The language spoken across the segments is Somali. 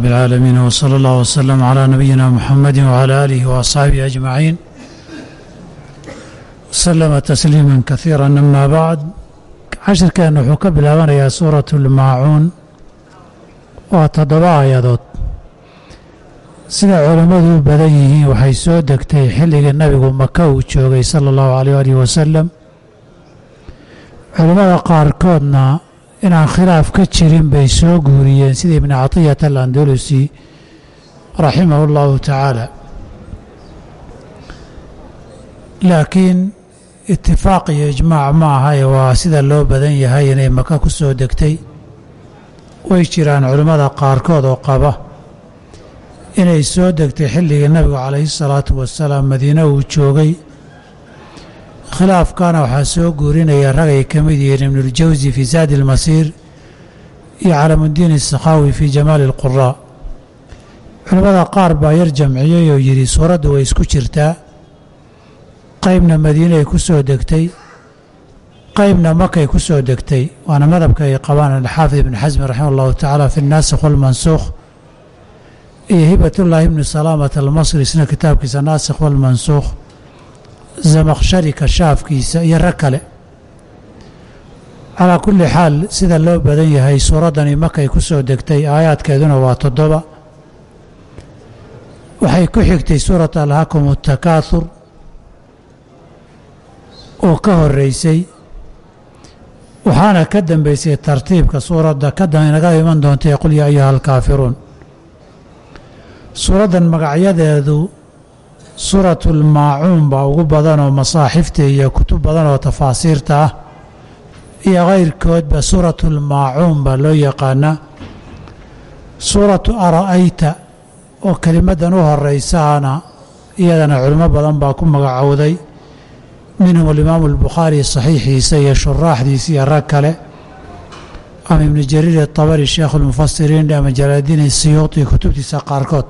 بالعالمين وصلى الله وسلم على نبينا محمد وعلى آله وأصحابه أجمعين وسلم تسليما كثيرا أما بعد عشر كان وxuu ka bilaabanayaa suuraة الmaacuun waa toddoba aayadood sida culammadu u badan yihiin waxay soo degtay xilligii nabigu maka uu joogay sala اllahu alيyh alih wasalam culammada qaarkoodna inaan khilaaf ka jirin bay soo guuriyeen sida ibni caطiyat alandalusi raximah اllahu tacaala laakiin itifaaq iyo ijmaac ma ahae waa sida loo badan yahay inay maka ku soo degtay. Way jiraan culimmada qaarkood oo qaba inay soo degtay xilligii nabigu calayhi salaatu wasalaam madiine uu joogay khilaafkana waxaa soo guurinaya rag ay ka mid yihiin ibnuljawsi fii saadi almasiir iyo calaamuddiin isakhaawi fii jamaali alquraa culimmada qaar baa yar jamciyey oo yidhi suuraddu way isku jirtaa. Qaybna madiinay ku soo degtay. Qaybna makay ku soo degtay. Waana madhabka ay qabaan alxaafid ibni xasmi raximah allahu tacaala fi naasikh walmansuukh iyo hibatullaahi ibni salaamat almasri isna kitaabkiisa naasikh walmansuukh zamakhshari kashaafkiisa iyo rag kale. Calaa kulli xaal sida loo badan yahay suuraddani makay ku soo degtay aayaadkeeduna waa toddoba. Waxay ku xigtay suurat alhakum takaathur oo ka horeysay waxaana ka dambeysay tartiibka suuradda kadanaga iman doontay qul yaa ayuha alkaafiruun suuraddan magacyadeedu suuratulmaacuun baa ugu badan oo masaaxifta iyo kutub badan oo tafaasiirta ah. Iyo kayrkoodba suuratulmaacuun baa loo yaqaanaa suuratu ara'ayta oo kelimaddan u horeysaana iyadana culimo badan baa ku magacowday. Minhum alimaamu albukhaari saxiixiisa iyo shuraaxdiisa iyo rag kale. Ama ibnu jariir atabari sheekhu lmufasiriin ama jalaaldiin siyuuti kutubtiisa qaarkood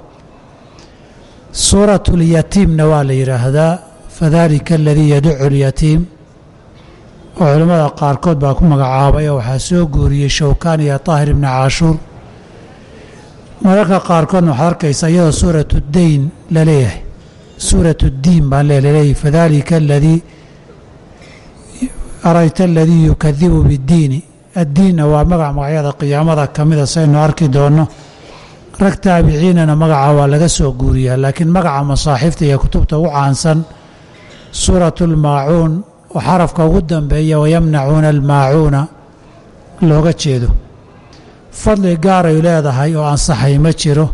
suuratu lyatiimna waa la yidhaahdaa fadalika aladii yaducu lyatiim oo culimmada qaarkood baa ku magacaabay oo waxaa soo guuriyey showkaan iyo taahir ibni caashuur mararka qaarkoodna waxaad arkaysa iyadoo suuratu dayn la leeyahay. Suuratu diin baan leleeyahay fadalika aladii arayta aladii yukadibu biddiini addiinna waa magac magacyada qiyaamada ka mida saynu arki doonno rag taabiciinana magaca waa laga soo guuriyaa laakiin magaca masaaxiifta iyo kutubta ugu caansan suuratu almaacuun oo xarafka ugu dambeeya wayamnacuuna almaacuuna looga jeedo. Fadli gaaray leedahay oo ansaxay ma jiro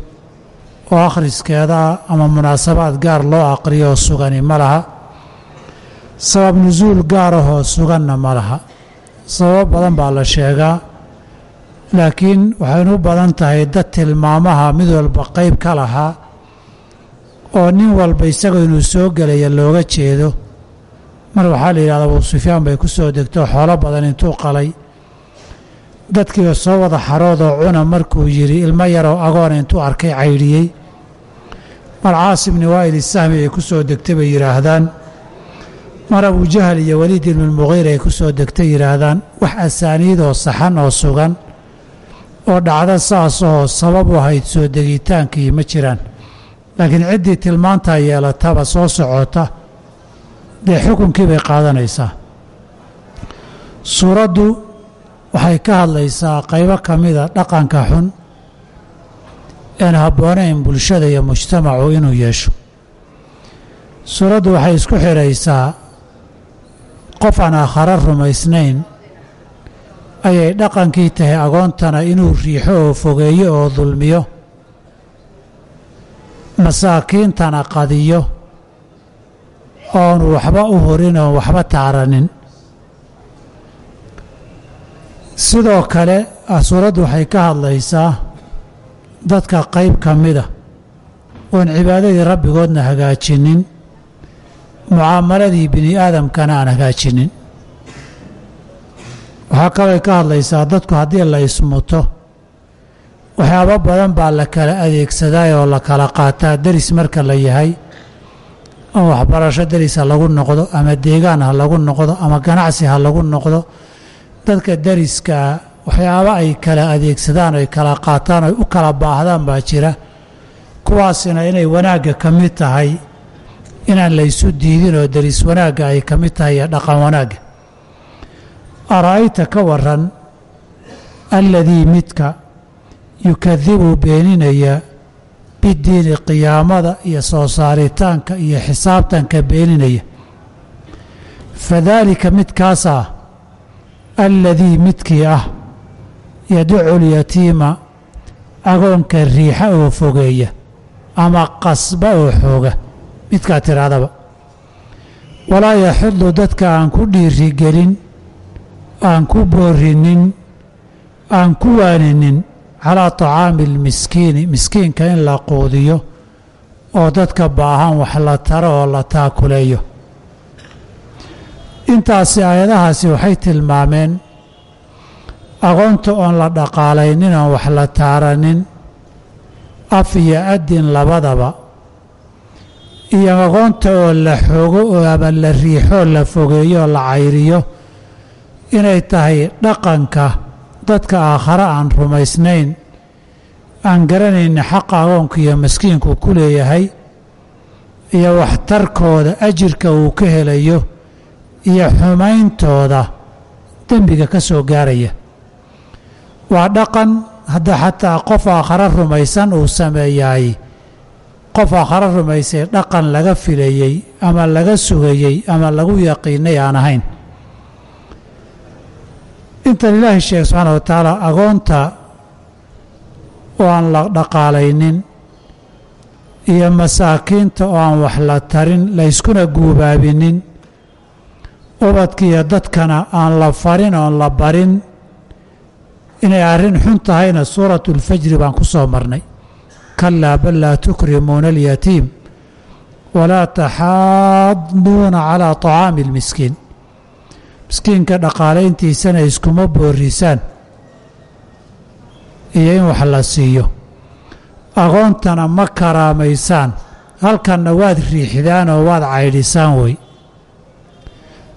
oo akhriskeeda ama munaasabaad gaar loo aqriyo oo sugani ma laha. Sabab nusuul gaarahoo suganna ma laha. Sababo badan baa la sheegaa laakiin waxaynu u badan tahay dad tilmaamaha mid walba qayb ka lahaa oo nin walba isagoo inuu soo gelaya looga jeedo. Mar waxaa la yidhahda abuu sufyaan bay ku soo degto xoolo badan intuu qalay. Dadkiiba soo wada xaroodoo cuna markuu yidhi ilmo yaroo agoona intuu arkay caydhiyey. Mar caas ibni waa'il isahmi ay ku soo degtay bay yidhaahdaan. Mar abujahal iyo weliid ibnulmuqiir ay ku soo degtay yidhaahdaan. Wax asaaniidoo saxan oo sugan oo dhacdo saasahoo sabab u ahayd soo degitaankii ma jiraan. Laakiin ciddii tilmaantaa yeelataba soo socota dee xukunkii bay qaadanaysaa. Suuraddu waxay ka hadlaysaa qaybo ka mida dhaqanka xun een habboonayn bulshada iyo mujtamacu inuu yeesho. Suuraddu waxay isku xidhaysaa qof aan aakhare rumaysnayn ayay dhaqankii tahay agoontana inuu riixo oo fogeeyo oo dulmiyo masaakiintana qadiyo oonu waxba u horin oon waxba taaranin. Sidoo kale suuraddu waxay ka hadlaysaa dadka qayb ka mida oon cibaadadii rabbigoodna hagaajinin mucaamaladii bini aadamkana aan hagaajinin waxaa kaloo ka hadlaysaa dadku haddii la ismuto waxyaabo badan baa la kala adeegsadaa oo la kala qaataa. Deris marka la yahay ama waxbarasho deris ha lagu noqdo ama deegaan ha lagu noqdo ama ganacsi ha lagu noqdo dadka deriskaa waxyaabo ay kala adeegsadaan oy kala qaataan oy u kala baahdaan baa jira. Kuwaasina inay wanaagga ka mid tahay inaan laysu diidin oo deris wanaagga ay ka mid tahay iyo dhaqan wanaagga ara'ayta ka waran alladii midka yukadibu beeninaya bidiini qiyaamada iyo soo saaritaanka iyo xisaabtanka beeninaya fadaalika midkaasaa alladii midkii ah yaducu lyatiima agoonka riixa oo fogeeya ama qasba oo xooga midkaa tidhaahdaba walaa yaxudu dadka aan ku dhiirigelin aan ku boorinin aan ku waaninin calaa طacaami اlmiskiini miskiinka in la quudiyo oo dadka baahan wax la taro oo la taakuleeyo. Intaasi aayadahaasi waxay tilmaameen aqoonta oon la dhaqaalaynin oon wax la taaranin af iyo adin labadaba iyo aqoonta oo la xoogo oo ama la riixoo la fogeeyo oo la cayriyo inay tahay dhaqanka dadka aakhare aan rumaysnayn aan garanaynin xaqa agoonku iyo maskiinku ku leeyahay iyo waxtarkooda ajirka uu ka helayo iyo xumayntooda dembiga ka soo gaaraya. Waa dhaqan hadda xataa qof aakhare rumaysan uu sameeyaay qof aakhare rumaysay dhaqan laga filayey ama laga sugayey ama lagu yaqiinay aan ahayn intan ilaahay sheeg subxaana wa tacaala agoonta oo aan la dhaqaalaynin iyo masaakiinta oo aan wax la tarin layskuna guubaabinin ubadkiiyo dadkana aan la farin oon la barin inay arrin xun tahayna suuratulfajri baan ku soo marnay. Kalaa bal laa tukrimuuna alyatiim walaa taxaaduuna calaa طacaami اlmiskiin miskiinka dhaqaalayntiisana iskuma boorisaan iyo in wax la siiyo. Aqoontana ma karaamaysaan. Halkanna waad riixdaan oo waad caydhisaan wey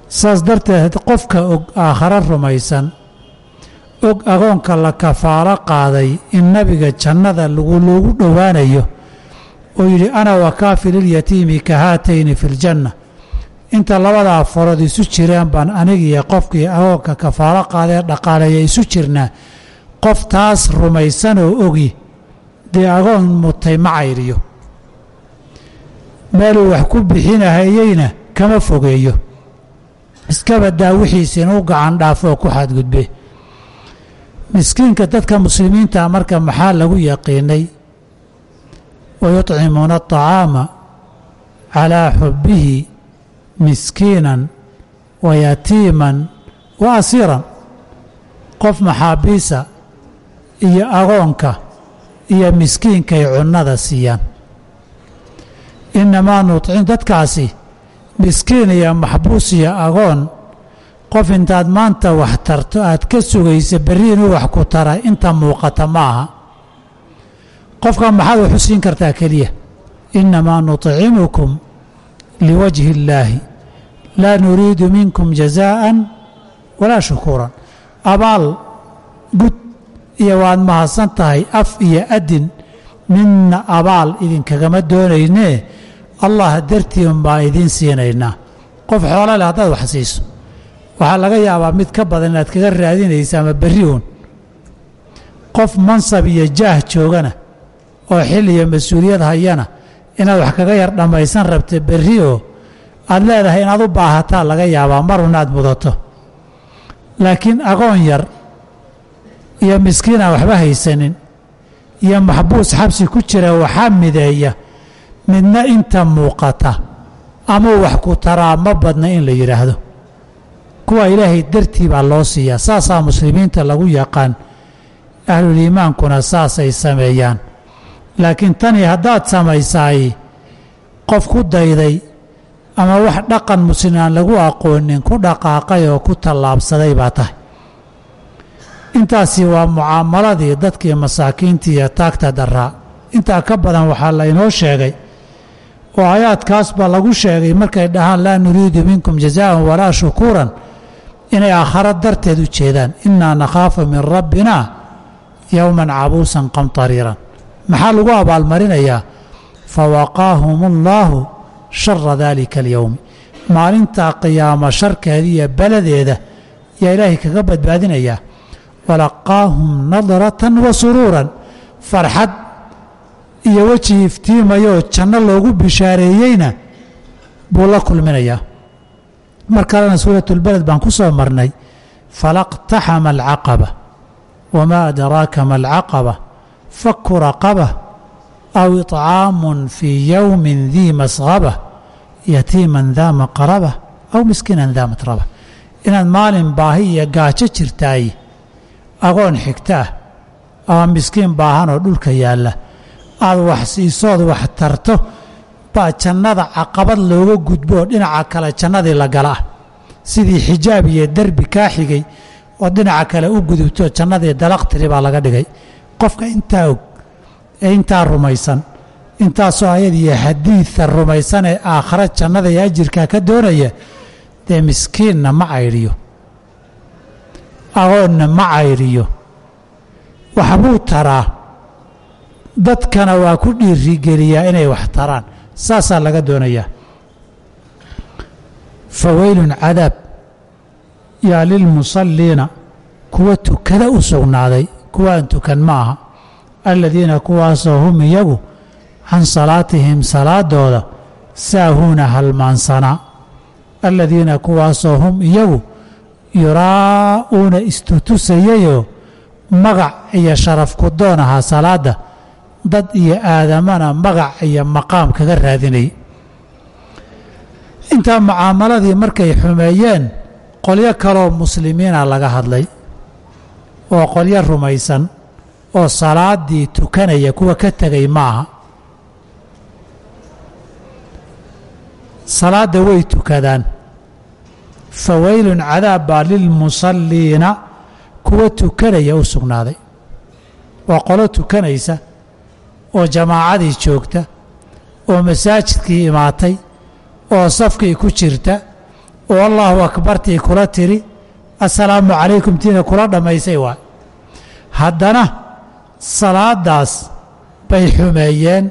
saas darteed qofka og aakhare rumaysan og agoonka la kafaalo qaaday in nabiga jannada loogu dhowaanayo oo yidhi ana wakaafililyatiimi ka haatayni fi ljanna inta labadaa farood isu jireen baan anigiiyo qofkii agoonka kafaalo qaadee dhaqaaleeya isu jirnaa. Qof taas rumaysan oo ogi dee agoon mutay ma cayriyo. Meeluu wax ku bixinahayeyna kama fogeeyo. Iskabadaa wixiisina u gacan dhaafo oo ku xadgudbe. Miskiinka dadka muslimiintaa marka maxaa lagu yaqiinay? Wayuطcimuuna aطacaama calaa xubbihi miskiinan wa yatiiman wa asiiran qof maxaabiisa iyo agoonka iyo miskiinkay cunnada siiyaan. Innamaa nuطcim dadkaasi miskiin iyo maxbuus iyo agoon qof intaad maanta wax tarto aad ka sugaysa berri inuu wax ku tara inta muuqata ma aha. Qofka maxaad wax u siin kartaa keliya? Innamaa nuطcimukum liwajhi illaahi laa nuriidu minkum jazaa'an walaa shukuuran. Abaal gud iyo waad mahadsan tahay af iyo adin midna abaal idinkagama doonaynee? Allah dartiin baan idiin siinaynaa. Qof xoolo leh haddaad wax siiso waxaa laga yaabaa mid ka badan inaad kaga raadinaysa ama berri uun. Qof mansab iyo jaah joogana oo xil mas'uuliyad hayana inaad wax kaga yar dhammaysan rabta berri oo aad leedahay inaad u baahataa laga yaabaa marun aad mudato. Laakiin agoon yar iyo miskiin aan waxba haysanin iyo maxbuus xabsi ku jira waxaa mideeya midna inta muuqata ama wax ku taraa ma badna in la yidhaahdo kuwa ilaahay dartii baa loo siiyaa saasaa muslimiinta lagu yaqaan ahluliimaankuna saasay sameeyaan. Laakiin tani haddaad samaysaay qof ku dayday ama wax dhaqan muslim aan lagu aqoonin ku dhaqaaqay oo ku tallaabsaday baa tahay. Intaasi waa mucaamaladii dadkii masaakiintii iyo taagta daraa intaa ka badan waxaa laynoo sheegay oo aayaadkaas baa lagu sheegay markay dhahaan laa nuriidu minkum jazaa'an walaa shukuuran inay aakharo darteed u jeedaan. Innaa nakhaafu min rabbina yowman cabuusan qamtariiran. Maxaa lagu abaalmarinayaa? Fawaqaahum allaahu shara daalika alyowmi maalintaa qiyaamo sharkeeda iyo beladeeda yaa ilaahay kaga badbaadinayaa walaqaahum nadratan wa suruuran. Farxad iyo weji iftiimayoo janno loogu bishaareeyeyna buu la kulminayaa mar kalena suuratulbaled baan ku soo marnay. Falaqtaxama alcaqaba. Wamaa adraaka ma alcaqaba? Faku raqaba aw iطcaamun fii yowmin dii masqaba yatiiman daa maqraba aw miskiinan daa matraba inaad maalin baahi iyo gaajo jirtaay agoon xigta ah ama miskiin baahan oo dhulka yaalla aad wax siisood wax tarto baa jannada caqabad looga gudbo oo dhinaca kale jannadii la gala ah sidii xijaab iyo derbi kaa xigay oo dhinaca kale u gudubto jannadii dalaqtiri baa laga dhigay qofka intaa intaa rumaysan. Intaasoo ayad iyo xadiida rumaysan ee aakhare jannada iyo ajirkaa ka doonaya dee miskiinna ma caydhiyo agoonna ma caydhiyo waxbuu taraa. Dadkana waa ku dhiirigeliyaa inay wax taraan. Saasaa laga doonayaa. Faweylun cadaab. Yaa lilmusalliina kuwa tukada u sugnaaday kuwaan tukan ma aha aladiina kuwaasoo hum iyagu can salaatihim salaadooda saahuuna halmaansanaa aladiina kuwaasoo hum iyagu yuraa'uuna istutusayayoo magac iyo sharaf ku doon ahaa salaadda dad iyo aadamana magac iyo maqaam kaga raadinayay intaa mucaamaladii markay xumeeyeen qolyo kaloo muslimiina laga hadlay oo qolyo rumaysan oo salaaddii tukanaya kuwa ka tegay maaha. Salaadda way tukadaan. Faweylun cadaab baa lilmusalliina kuwa tukanaya u sugnaaday. Waa qolo tukanaysa oo jamaacadii joogta oo masaajidkii imaatay oo safkii ku jirta oo allahu akbartii kula tiri assalaamu calaykum tiina kula dhammaysay waay. Haddana salaadaas bay xumeeyeen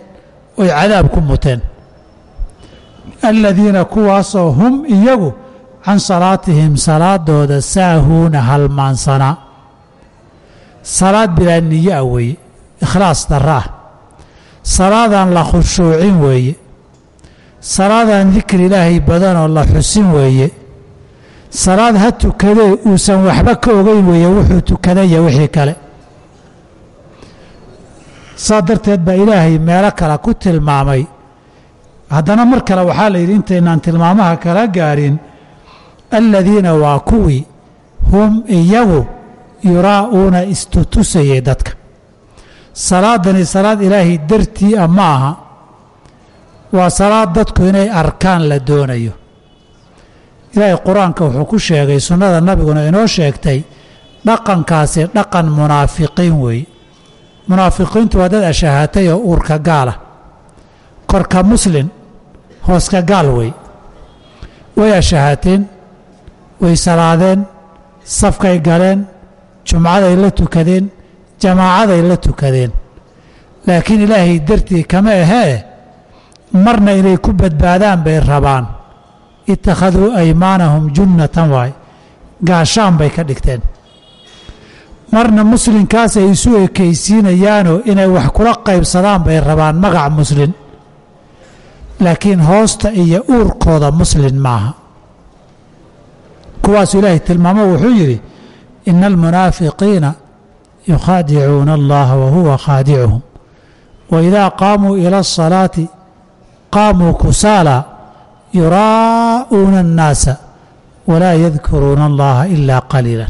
oy cadaab ku muteen. Aladiina kuwaasoo hum iyagu can salaatihim salaadooda saahuuna halmaansanaa salaad bilaa niyo ah weeye ikhlaas darra ah. Salaadaan la khushuucin weeye. Salaadaan dikri ilaahay badanoo la xusin weeye. Salaad ha tukadee uusan waxba ka ogeyn weeye wuxuu tukadaya wixii kale saa darteed baa ilaahay meelo kale ku tilmaamay. Haddana mar kale waxaa la yidhi intaynaan tilmaamaha kala gaadhin aladiina waa kuwii hum iyagu yuraa'uuna istutusayay dadka. Salaadani salaad ilaahay dartii ah ma aha. Waa salaad dadku inay arkaan la doonayo. Ilaahay qur'aanka wuxuu ku sheegay sunnada nabiguna inoo sheegtay dhaqankaasi dhaqan munaafiqiin weeye munaafiqiintu waa dad ashahaatay oo uurka gaala. Korka muslin hooska gaal wey way ashahaateen way salaadeen safkay galeen jumcaday la tukadeen jamaacaday la tukadeen. Laakiin ilaahay dartii kama ahee marna inay ku badbaadaan bay rabaan. Ittakhaduu aymaanahum junnatan waay. Gaashaan bay ka dhigteen marna muslinkaas ay isu ekaysiinayaanoo inay wax kula qaybsadaan bay rabaan magac muslin. Laakiin hoosta iyo uurkooda muslin maaha. Kuwaasuu ilaahay tilmaamo wuxuu yidhi ina almunaafiqiina yukhaadicuuna allaha wa huwa khaadicuhum wa idaa qaamuu ila asalaati qaamuu kusaala yuraa'uuna annaasa walaa yadkuruuna allaha ilaa qaliila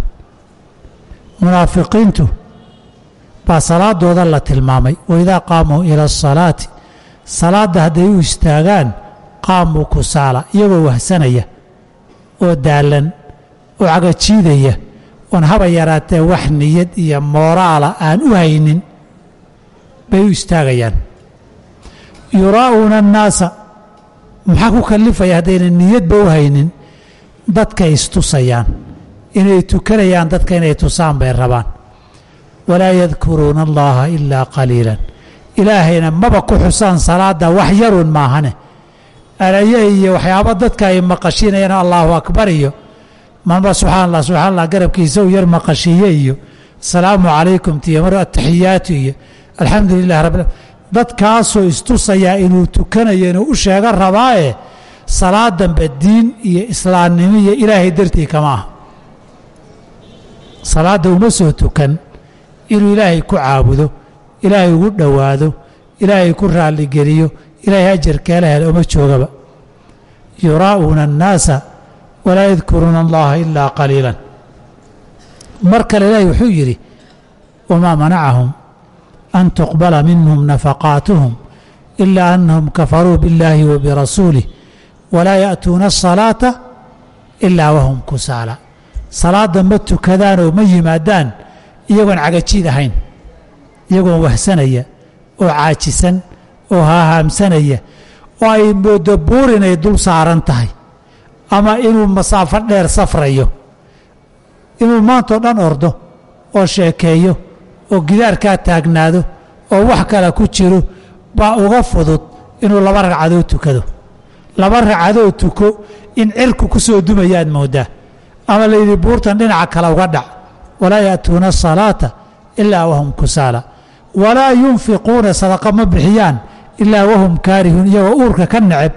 munaafiqiintu baa salaadooda la tilmaamay waidaa qaamuu ila asalaati salaadda hadday u istaagaan qaamuu kusaala iyagoo wahsanaya oo daalan oo cagajiidaya oon haba yaraatee wax niyad iyo mooraala aan u haynin bay u istaagayaan. Yuraa'uuna annaasa maxaa ku kallifaya haddaynan niyadba u haynin dadkay istusayaan inay tukanayaan dadka inay tusaan bay rabaan. Walaa yadkuruuna allaha ilaa qaliilan. Ilaahayna maba ku xusaan salaada wax yarun maahane. Alaye iyo waxyaaba dadka ay maqashiinayaan allahu akbar iyo. Mamba subxaan allah garabkiisa u yar maqashiiye iyo. Asalaamu calaykum tiyo mar ataxiyaatu iyo. Alxamdu lilah rabbi dadkaasoo istusayaa inuu tukanayo u sheega rabaaye salaadanba diin iyo islaamnimo iyo ilaahay dartii kama aha salaadda uma soo tukan. Inuu ilaahay ku caabudo ilaahay ugu dhowaado ilaahay ku raalligeliyo ilaahay ajarkeela hela uma joogaba. Yuraa'uuna annaasa walaa yadkuruuna allaha ilaa qaliilan. Mar kale ilaahay wuxuu yidhi wamaa manacahum an tuqbala minhum nafaqaatuhum ilaa annahum kafaruu biاllaahi wa birasuulih walaa ya'tuuna asalaata ilaa wahum kusaala salaadda ma tukadaan oo ma yimaadaan iyagoon cagajiid ahayn iyagoon wahsanaya oo caajisan oo haahaamsanaya oo ay moodo buur inay dul saaran tahay ama inuu masaafo dheer safrayo inuu maantao dhan ordo oo sheekeeyo oo gidaarkaa taagnaado oo wax kale ku jiro baa uga fudud inuu laba ragcadood tukado. Laba ragcadood tuko in cirku ku soo dumayaad mooddaa ama layidhi buurtan dhinaca kale uga dhac. Walaa ya'tuuna asalaata ilaa wahum kusaala. Walaa yunfiquuna sadaqa ma bixiyaan ilaa wahum kaarihuun iyagoo uurka ka neceb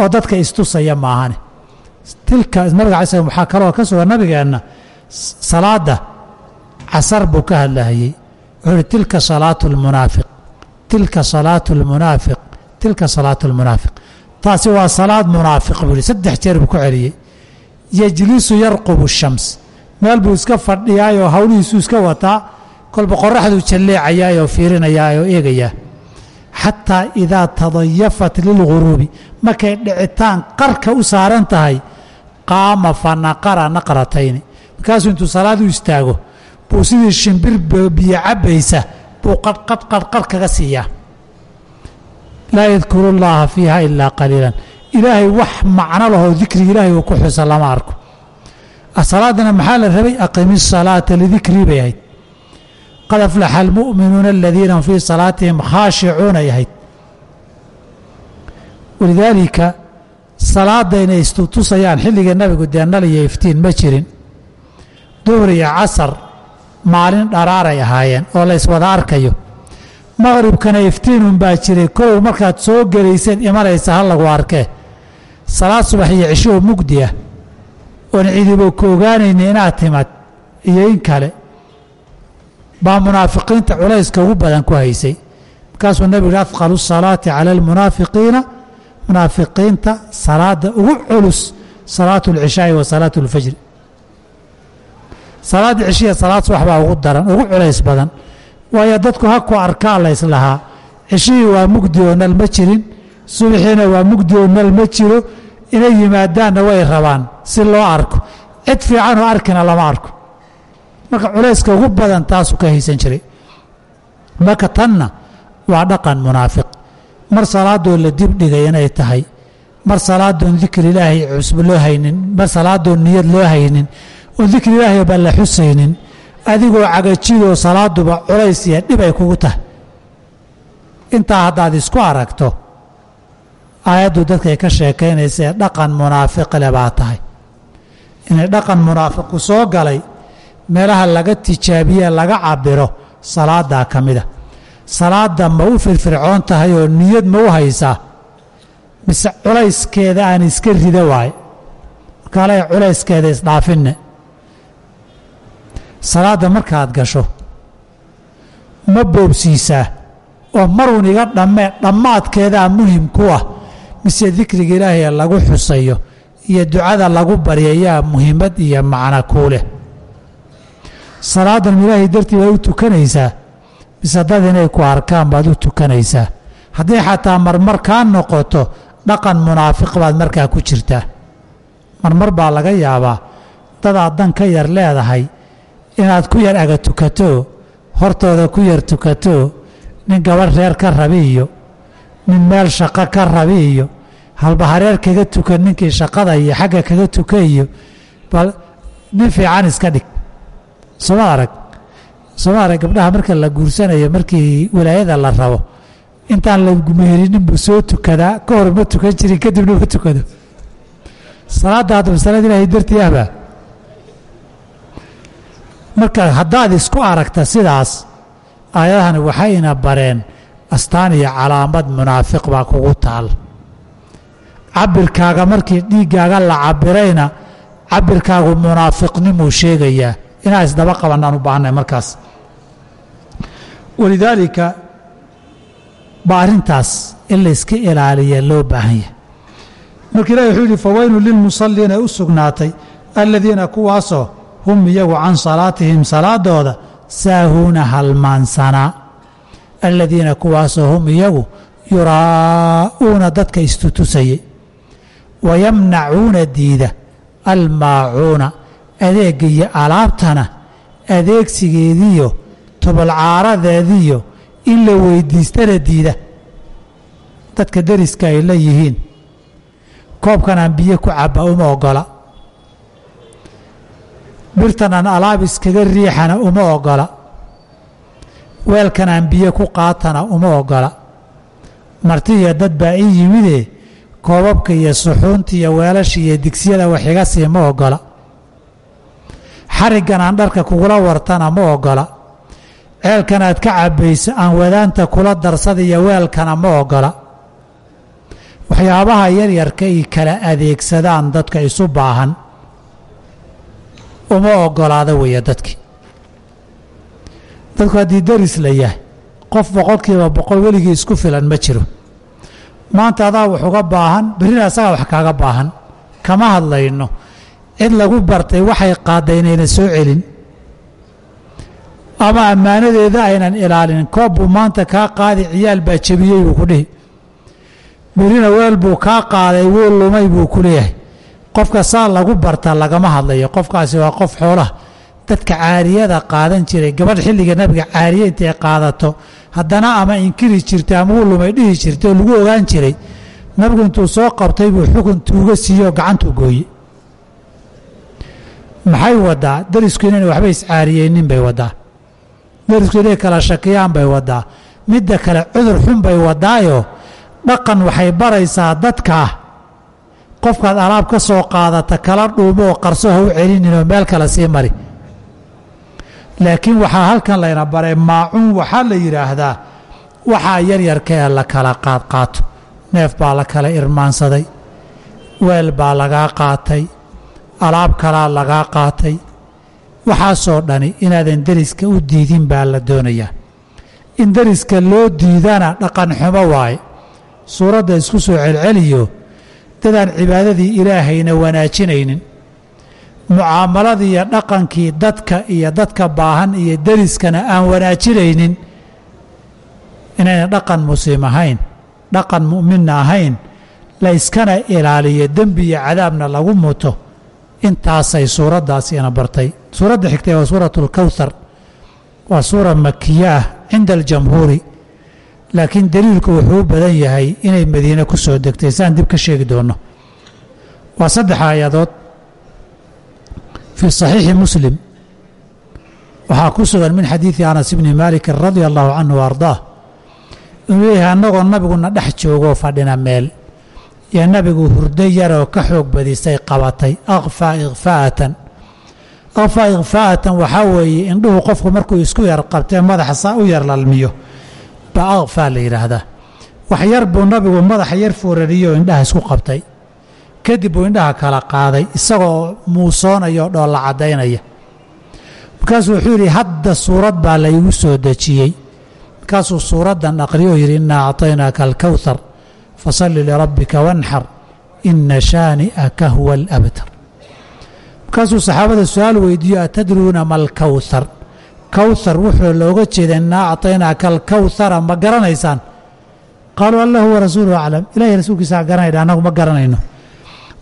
oo dadka istusaya maahane. Tilka nabiga alai slm waxaa kaloo ka sugan nabigeenna salaadda casar buu ka hadlahayey wuxuu uhi tilka salaatu lmunaafiq tilka salaatu lmunaafiq tilka salaatu lmunaafiq taasi waa salaad munaafiq buu yihi saddex jeer buu ku celiyey yejlisu yarqubu shams. Meel buu iska fadhiyaayoo hawlihiisuu iska wataa kolba qoraxduu jalleecayaayoo fiirinayaayoo eegayaa xataa idaa tadayafat lilguruubi markay dhicitaan qarka u saaran tahay qaama fa naqara naqratayni markaasuu intuu salaad u istaago buu sidii shimbir biyo cabbaysa buu qarqarh kaga siiyaa. Laa yadkuru llaha fiiha ilaa qaliilan ilaahay wax macno lahoo dikriga ilaahay uu ku xusa lama arko. Salaadana maxaa la rabay? Aqimi الsalaata lidikrii bay ahayd. Qad aflaxa almu'minuuna aladiina hum fii salaatihim khaashicuunay ahayd. Walidaalika salaadda inay istutusayaan xilligii nabigu dee nal iyo iftiin ma jirin. Duhur iyo casar maalin dharaaray ahaayeen oo la yswada arkayo. Maqribkana iftiinun baa jiray. Kolow markaad soo gelayseen imanaysa ha lagu arkee salaad subax iyo cisho oo mugdi ah oon cidiba koogaanayni inaad timad iyo in kale baa munaafiqiinta culayska ugu badan ku haysay. Markaasuu nebigu afqalu salaati cala almunaafiqiina. Munaafiqiinta salaada ugu culus salaatu alcishaa'i wa salaatu alfajri salaadda cishiya salaad subax baa ugu daran ugu culays badan. Waayo dadku ha ku arkaa la yslahaa cishihii waa mugdi oo nal ma jirin subaxiina waa mugdi oo nal ma jiro inay yimaadaanna way rabaan si loo arko. Cid fiican oo arkina lama arko. Marka culayska ugu badan taasuu ka haysan jiray. Marka tanna waa dhaqan munaafiq. Mar salaadoo la dib dhigay inay tahay. Mar salaadoon dikri ilaahay cusbo loo haynin. Mar salaadoon niyad loo haynin. Oon dikri ilaahay baan la xusaynin. Adigoo cagajidoo salaaduba culays iyo dhib ay kugu tahay. Intaa haddaad isku aragto aayaddu dadkay ka sheekaynaysaee dhaqan munaafiqle baa tahay. Inay dhaqan munaafiqu soo galay meelaha laga tijaabiye laga cabiro salaadaa ka mida salaadda ma u firfircoon tahay oo niyad ma u haysaa mise culayskeeda aan iska rida waaye markaale culayskeeda isdhaafinne salaadda markaad gasho ma boobsiisaa? Oo maruun iga dhammee dhammaadkeedaa muhiim ku ah mise dikriga ilaahay lagu xusayo iyo ducada lagu baryayaa muhiimad iyo macno kuu leh. Salaadan ilaahay dartii baad u tukanaysaa mise dad inay ku arkaan baad u tukanaysaa. Haddii xataa marmar kaa noqoto dhaqan munaafiq baad markaa ku jirtaa. Marmar baa laga yaabaa dadaad dan ka yar leedahay inaad ku yar aga tukato hortooda ku yar tukato nin gabadh reer ka rabi iyo nin meel shaqo ka rabi iyo halba hareer kaga tukan ninkii shaqada iyo xagga kaga tuka iyo bal nin fiican iska dhig. Soma arag? Soma arag gabdhaha marka la guursanayo markii walaayada la rabo intaan la meherinin buu soo tukadaa? Ka hor ma tukan jirin kadibna ma tukado. Salaadda hadda masalada ilaahay dartii ahba? Marka haddaad isku aragta sidaas aayadahani waxayna bareen astaan iyo calaamad munaafiq baa kugu taal. Cabirkaaga markii dhiiggaaga la cabirayna cabirkaagu munaafiqnimuu sheegayaa. Inaa isdaba qabannaan u baahnay markaas. Walidaalika baa arrintaas in layska ilaaliya loo baahan yahay. Marka ilahi wuxuu yidhi fawaynu lilmusalliina u sugnaatay aladiina kuwaasoo hum iyagu can salaatihim salaadooda saahuuna halmaansanaa aladiina kuwaasoo hum iyagu yuraa'uuna dadka istutusayay wayamnacuuna diida almaacuuna adeegga iyo alaabtana adeegsigeediyo tobolcaaradeediyo in la weydiistana diida. Dadka deriska ay la yihiin koobkan aan biyo ku cabba uma ogola. Birtan aan alaab iskaga riixana uma ogola weelkan aan biyo ku qaatana uma ogola. Martiiyo dad baa ii yimidee koobabka iyo suxuunta iyo weelasha iyo digsiyada wax iga sii ma ogola. Xariggan aan dharka kugula wartana ma ogola. Ceelkan aad ka cabbayso aan wadaanta kula darsada iyo weelkana ma ogola. Waxyaabaha yaryarka ay kala adeegsadaan dadka isu baahan. Uma ogolaada weeye dadkii dadku haddii daris la yahay qof boqolkiiba boqol weligii isku filan ma jiro. Maanta adaa wax uga baahan berrina asagaa wax kaaga baahan kama hadlayno. Cid lagu bartay waxay qaadday inayna soo celin. Ama ammaanadeeda aynan ilaalin koob buu maanta kaa qaadi ciyaal baa jebiyey buu ku dhihi. Berrina weel buu kaa qaaday wuu lumay buu ku leeyahay. Qofka saa lagu barta lagama hadlayo qofkaasi waa qof xoolaha dadka caariyada qaadan jiray gabadh xilliga nabiga caariye intay qaadato haddana ama inkiri jirtay ama wuu lumay dhihi jirtay oo lagu ogaan jiray nabigu intuu soo qabtay buu xukun tuuga siiyey oo gacantuu gooye maxay wadaa darisku inayna waxba iscaariyeynin bay wadaa darisku inay kala shakiyaan bay wadaa midda kale cudur xun bay wadaayo dhaqan waxay baraysaa dadkaa qofkaad alaab ka soo qaadata kala dhuumo oo qarso u celininoo meel kale sii mari laakiin waxaa halkan layna baray maacuun waxaa la yidhaahdaa waxaa yaryarka ee la kala qaadqaato neef baa la kala irmaansaday weel baa lagaa qaatay alaab kalaa lagaa qaatay. Waxaasoo dhani inaadan deriska u diidin baa la doonayaa in deriska loo diidana dhaqan xumo waaye. Suuradda isku soo celceliyo dadaan cibaadadii ilaahayna wanaajinaynin mucaamaladii iyo dhaqankii dadka iyo dadka baahan iyo deriskana aan wanaajinaynin inayna dhaqan muslim ahayn dhaqan mu'minna ahayn la yskana ilaaliyo dembi iyo cadaabna lagu muto. Intaasay suuraddaasina bartay. Suuradda xigtay waa suuratu اlkowthar waa suura makiye ah cinda aljamhuuri. Laakiin daliilku wuxuu u badan yahay inay madiine ku soo degtay saan dib ka sheegi doonno waa saddex aayadood fii صaxiixi muslim waxaa ku sugan min xadiidi anas bni maalikin radia allahu canhu ardaah inuu leeyahay annagoo nabiguna dhex joogoo fadhina meel iyo nabigu hurdo yaroo ka xoog badisay qabatay akfaa ikfaa'atan akfaa ikfaa'atan waxaa weeye indhuhu qofku markuu isku yar qabtee madaxa saa u yar lalmiyo baa akfaa la yidhaahdaa wax yar buu nabigu madaxa yar foorariyey oo indhaha isku qabtay kadib buu indhaha kala qaaday isagoo muusoonaya oo dhoolla caddaynaya. Markaasuu wuxuu yidhi hadda suurad baa laygu soo dejiyey. Markaasuu suuraddan aqriyo oo yidhi innaa acطaynaaka alkowthar fasalli lirabbika wanxar ina shaani'aka huwa alabtar. Markaasuu saxaabada su'aal weydiiyo atadruuna ma alkowthar kowthar wuxuu looga jeeda innaa acطaynaaka alkowthara ma garanaysaan. Qaaluu allahu warasuuluhu aclam. Ilahay rasuulkiisaa garanayna annagu ma garanayno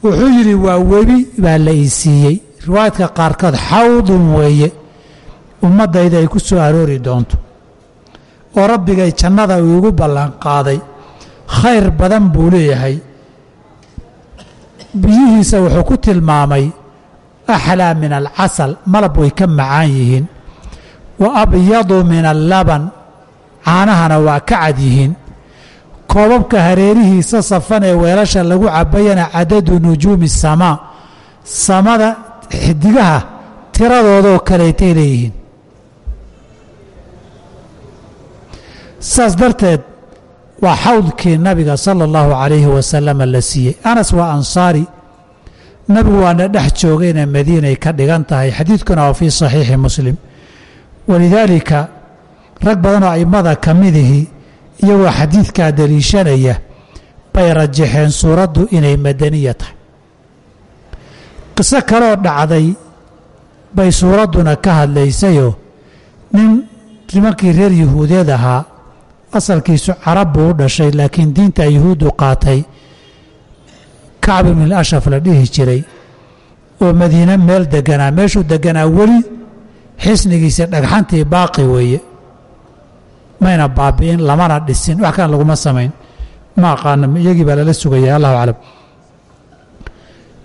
wuxuu yidhi waa webi baa la ii siiyey. Riwaayadka qaarkood xawdun weeye. Ummaddayda ay ku soo aroori doonto. Oo rabbigay jannada uu igu ballanqaaday khayr badan buu leeyahay. Biyihiisa wuxuu ku tilmaamay axlaa min alcasal malab way ka macaan yihiin. Wa abyadu min allaban caanahana waa ka cad yihiin koobabka hareerihiisa safan ee weelasha lagu cabayana cadadu nujuumi samaa samada xidigaha tiradoodoo kaleetay leeyihiin. Saas darteed waa xawdkii nabiga sala allahu calayhi wasalama la siiyey. Anas waa ansaari. Nabigu waana dhex joogayna madiinay ka dhigan tahay. Xadiidkuna waa fii saxiixi muslim. Walidaalika rag badanoo a'immada ka midihii iyagoo xadiidkaa deliishanaya bay rajaxeen suuraddu inay madaniya tahay. Qiso kaloo dhacday bay suuradduna ka hadlaysayoo nin nimankii reer yuhuudeed ahaa asalkiisu carab buu u dhashay laakiin diinta yuhuuddu qaatay kacb ibn ashaf la dhihi jiray oo madiine meel deganaa meeshuu deganaa weli xisnigiisa dhagxantii baaqi weeye mayna baabi'in lamana dhisin wax kan laguma samayn. Ma aqaana iyagii baa lala sugaya allahu aclam.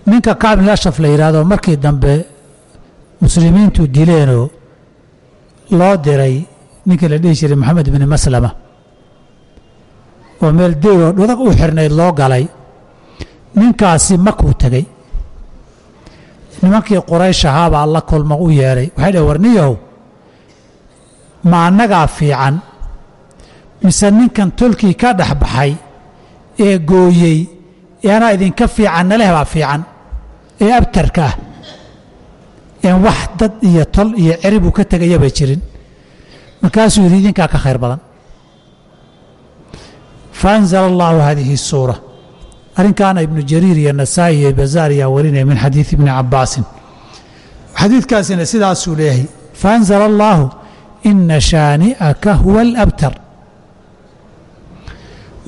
Ninka kacb ibn la yidhaahdo markii dambe muslimiintu dileenoo loo diray ninkii la dhihi jiray moxamed ibni maslama. Oo meel deegoo dhudag u xirnayd loo galay. Ninkaasi makuu tegey nimankii quraysh ahaabaa la kulma u yeedhay waxay dheh warniyahow ma annagaa fiican mise ninkan tolkii ka dhex baxay ee gooyey ee anaa idinka fiican naleh baa fiican ee abtarka ah. Een wax dad iyo tol iyo ceri buu ka tegayaba jirin. Markaasuu yidhi idinkaa ka khayr badan. Faanzala allahu hadihi suura. Arrinkaana ibnu jariir iyo nasaa'i iyo bazaar ayaa warinaya min xadiidi ibni cabbaasin. Xadiidkaasina sidaasuu leeyahay. Faanzala allaahu ina shaani'aka huwa alabtar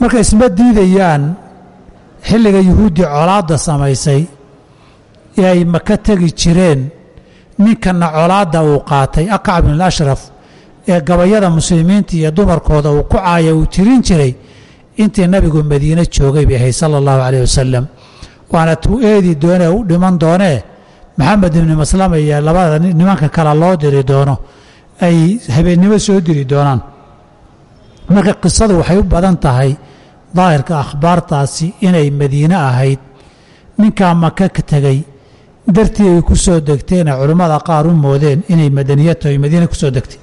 marka isma diidayaan xilliga yuhuuddii colaadda samaysay ee ay maka tegi jireen ninkanna colaadda uu qaatay akacb bin ashraf ee gabayada muslimiinta iyo dumarkooda uu ku caaya uu tirin jiray intii nabigu madiine joogay bay ahayd sala allahu calayh wasalam waana tuu eedi doonee u dhiman doonee maxamed ibni maslama iyo labada nimanka kale loo diri doono ay habeennimo soo diri doonaan. Marka qisadu waxay u badan tahay daahirka akhbaartaasi inay madiine ahayd ninkaa maka ka tegey dartii ay ku soo culimmada qaar u moodeen inay madaniyad tahay madiine ku degtay.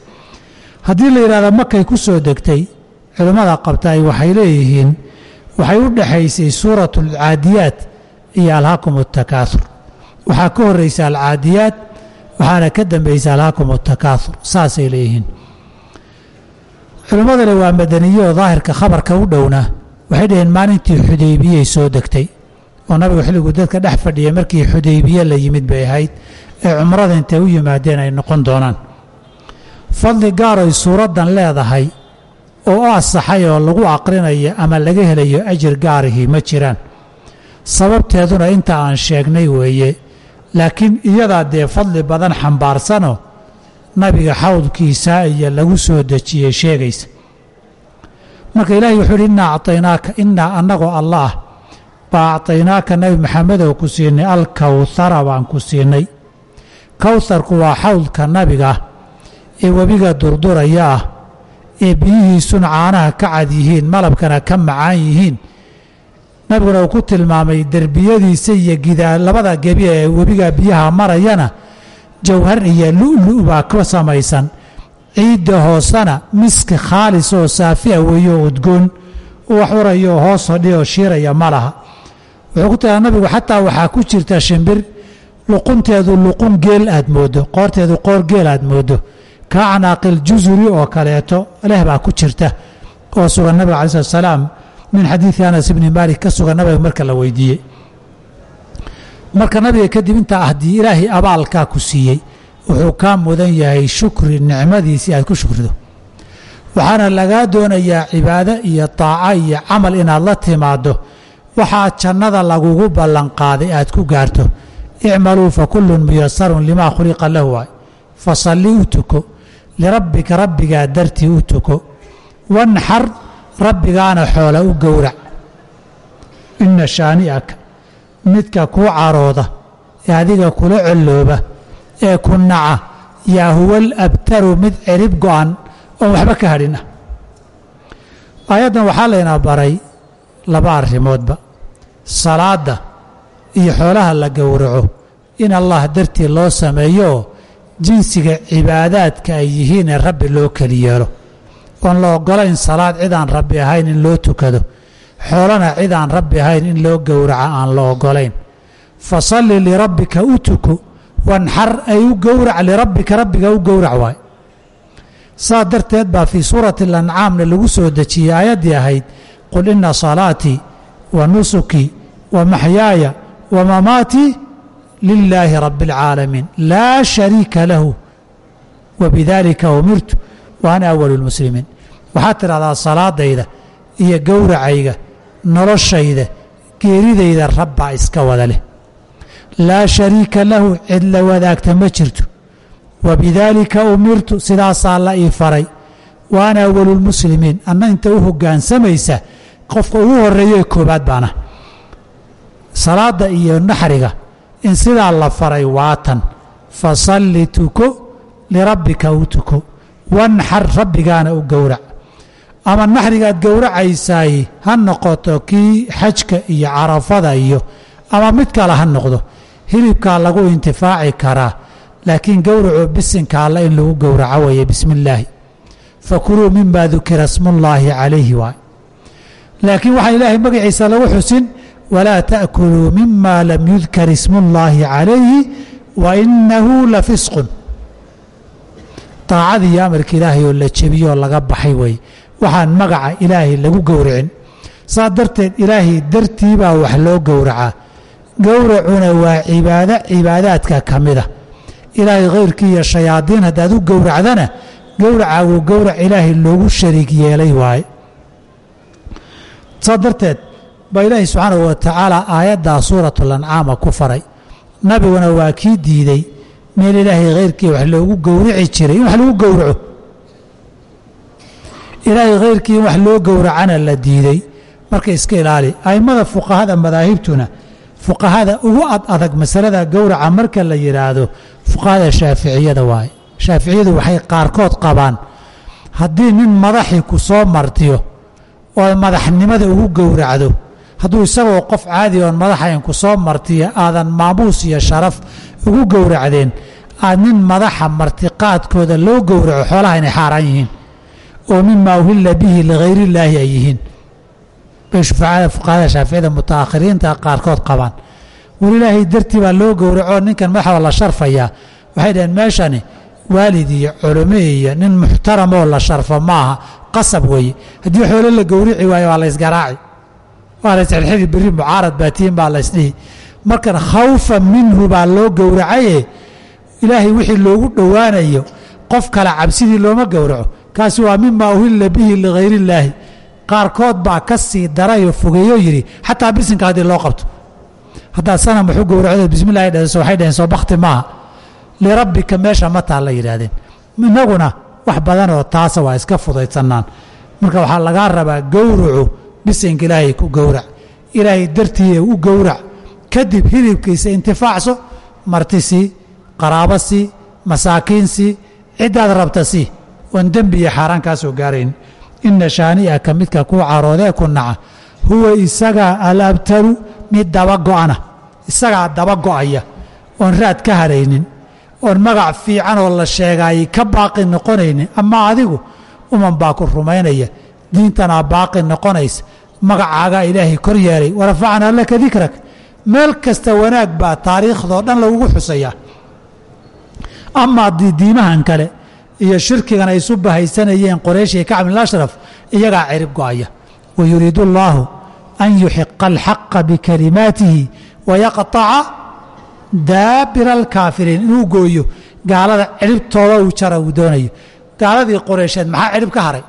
Haddii la yidhahda makay ku soo degtay culimmada qabtaay waxay leeyihiin waxay u dhexaysay suuratu alcaadiyaat iyo alhaakum atakaahur waxaa ka horraysa alcaadiyaat waxaana ka dambaysa alhaakum atakaahur saasay leeyihiin. Culimmadale waa madaniye oo daahirka khabarka u dhowna waxay dhaheen maalintii xudaybiyey soo degtay oo nabigu xilliguu dadka dhex fadhiyay markii xudaybiye la yimid bay ahayd ee cumrada intay u yimaadeen ay noqon doonaan. Fadli gaaroy suuraddan leedahay oo u asaxay oo lagu aqrinayo ama laga helayo ajir gaarihii ma jiraan. Sababteeduna inta aan sheegnay weeye laakiin iyadaa dee fadli badan xambaarsanoo nabiga xawdkiisa iyo lagu soo dejiyey sheegaysa marka ilaahay wuxuu yidhi innaa acطaynaaka innaa annagoo alla ah baa acطaynaaka nebi maxamedow ku siinay. Alkawhara baan ku siinay. Kawharku waa xawdka nabiga ee webiga durduraya ah ee biyihiisuna caanaha ka cad yihiin malabkana ka macaan yihiin. Nabiguna uu ku tilmaamay derbiyadiisa iyo gidaa labada gebi ee webiga biyaha marayana jawhar iyo lu'lu' baa ka samaysan ciidda hoosena miski khaalis oo saafiya weeye oo udgoon wax uraya oo hoos shiiraya ma laha. Wuxuu ku tiraa nabigu xataa waxaa ku jirta shimbir luqunteedu luqun geel aad mooddo qoorteedu qoor geel aad mooddo ka canaaqil jusuri oo kaleeto leh baa ku jirta. Oo sugan nabiga calayi slat salaam min xadiidi anas ibni maalik ka sugan nabiga marka la weydiiyey. Marka nabiga kadib intaa ahdii ilaahay abaalkaa ku siiyey wuxuu kaa mudan yahay shukri nicmadiisii aad ku shukrido waxaana lagaa doonayaa cibaado iyo taaco iyo camal inaad la timaaddo. Waxaa jannada lagugu ballanqaaday aad ku gaarto. Icmaluu fa kullun muyasarun limaa khuliqa lahu. Waay fasalli u tuko. Lirabbika rabbigaa dartii u tuko. Wanxar rabbigaana xoola u gowrac. Inna shaani'aka midka kuu carooda ee adiga kula collooba ee ku naca. Yaa huwa alabtaru mid cirib go-an oon waxba ka hadhin ah aayaddan waxaa laynaa baray laba arrimoodba. Salaadda iyo xoolaha la gowraco. In allah dartii loo sameeyooo jinsiga cibaadaadka ay yihiin ee rabbi loo keli yeelo. Oon la oggolayn salaad cid aan rabbi ahayn in loo tukado. Xoolana cid aan rabbi ahayn in loo gowraca aan la oggolayn fasalli lirabbika u tuko wanxar ay u gowrac lirabbika rabbiga u gowrac waay. Saa darteed baa fii suurati alancaamna lagu soo dejiyey aayaddii ahayd qul ina salaatii wa nusukii wa maxyaaya wa mamaatii lilaahi rabbi اlcaalamiin laa shariika lahu wa bidalika umirtu wa ana awalu اlmuslimiin waxaad tidhahdaa salaadayda iyo gowracayga noloshayda geeridayda rabbaa iska wada leh laa shariika lahu cid la wadaagta ma jirto wa bidaalika umirtu sidaasaa la ii faray wa ana awalu lmuslimiin anna inta u hoggaansamaysa qofka ugu horeeyo ee koobaad baana salaadda iyo naxriga in sidaa la faray waatan fasalli tuko lirabbika u tuko wanxar rabbigaana u gowrac ama naxrigaad gowracaysaay ha noqoto kii xajka iyo carafada iyo ama mid kale ha noqdo hilibkaa lagu intifaaci karaa laakiin gowracu bisinka alle in lagu gowraco weeye bismi illaahi fakuluu mima dukira smullaahi calayhi waay. Laakiin waxaa ilaahay magaciisa lagu xusin walaa ta'kuluu mima lam yudkar ismullaahi calayhi wa inahu la fisqun. Daacadii iyo amarka ilaahay oo la jebiyoo laga baxay weeye waxaan magaca ilaahay lagu gowracin saa darteed ilaahay dartiibaa wax loo gowracaa gowracuna waa cibaado cibaadaadka ka mida ilaahay khayrkii iyo shayaadiin haddaad u gowracdana gowracaagu gowrac ilaahay loogu shariig yeelay waaye. Saa darteed baa ilaahay subxaanahu wa tacaala aayaddaa suuratulancaama ku faray. Nabiguna waa kii diiday meel ilaahay khayrkii wax loogu gowrici jiray in wax lagu gowraco ilaahay khayrkii in wax loo gowracana la diiday. Marka iska ilaali a'immada fuqahada madaahibtuna fuqahada ugu ad adag masalada gowraca marka la yidhaahdo fuqahada shaaficiyada waaye. Shaaficiyadu waxay qaarkood qabaan haddii nin madaxii ku soo martiyo oo madaxnimada ugu gowracdo hadduu isagoo qof caadi oon madaxayn ku soo martiyo aadan maamuus iyo sharaf ugu gowracdeen aad nin madaxa martiqaadkooda loo gowraco xoolaha inay xaaraan yihiin oo mimaa uhilla bihi ligayr illaahi ay yihiin bay shufaacada fuqahada shaaficiyada mutaakhiriinta qaarkood qabaan. Welilaahay dartii baa loo gowracoo ninkan madaxda la sharfayaa waxay dhaheen meeshani waalid iyo culimo iyo nin muxtaramoo la sharfo maaha qasab weeye. Haddii xoolo la gowrici waayo waa laysgaraaci waa laysxilxili berri mucaarad baatiin baa laysdhihi markan khawfan minhu baa loo gowracaye ilaahay wixii loogu dhowaanayo qof kale cabsidii looma gowraco. Kaasi waa mima uhilla bihi ligayr illaahi qaarkood baa ka sii darayoo fogeeyoo yidhi xataa bisinka haddii loo qabto. Haddaad sanam waxu gowracdo bismillahi dhso waxay dhaheen soo bakti maaha. Lirabbika meesha ma taa la yidhaahdeen. Innaguna wax badanoo taasa waa iska fudaydsanaan. Marka waxaa lagaa rabaa gowracu bisinka ilaahay ku gowrac. Ilaahay dartiiya u gowrac. Kadib hilibkiisa intifaacso marti sii qaraabo sii masaakiin sii ciddaad rabta sii. Oon dembi iyo gaarayn ina shaani'aka midka kuu caroodee ku naca huwa isagaa alabtaru mid daba go'ana isagaa daba go'aya oon raad ka haraynin oon magac fiican oo la sheegaayay ka baaqi noqonaynin ama adigu uman baa ku rumaynaya diintanaa baaqi noqonaysa magacaagaa ilaahay kor yeelay warafacnaa laka dikrak meel kasta wanaag baa taariikhdoo dhan lagugu xusayaa amaa diimahan kale iyo shirkigan ay isu bahaysanayeen qorayshii kacb bin ashraf iyagaa cirib go'aya. Wayuriidu allaahu an yuxiqa alxaqa bikalimaatihi wayaqطaca daabira alkaafiriin. Inuu gooyo gaalada ciribtooda uu jara uu doonayo. Gaaladii qoreysheed maxaa cirib ka haray?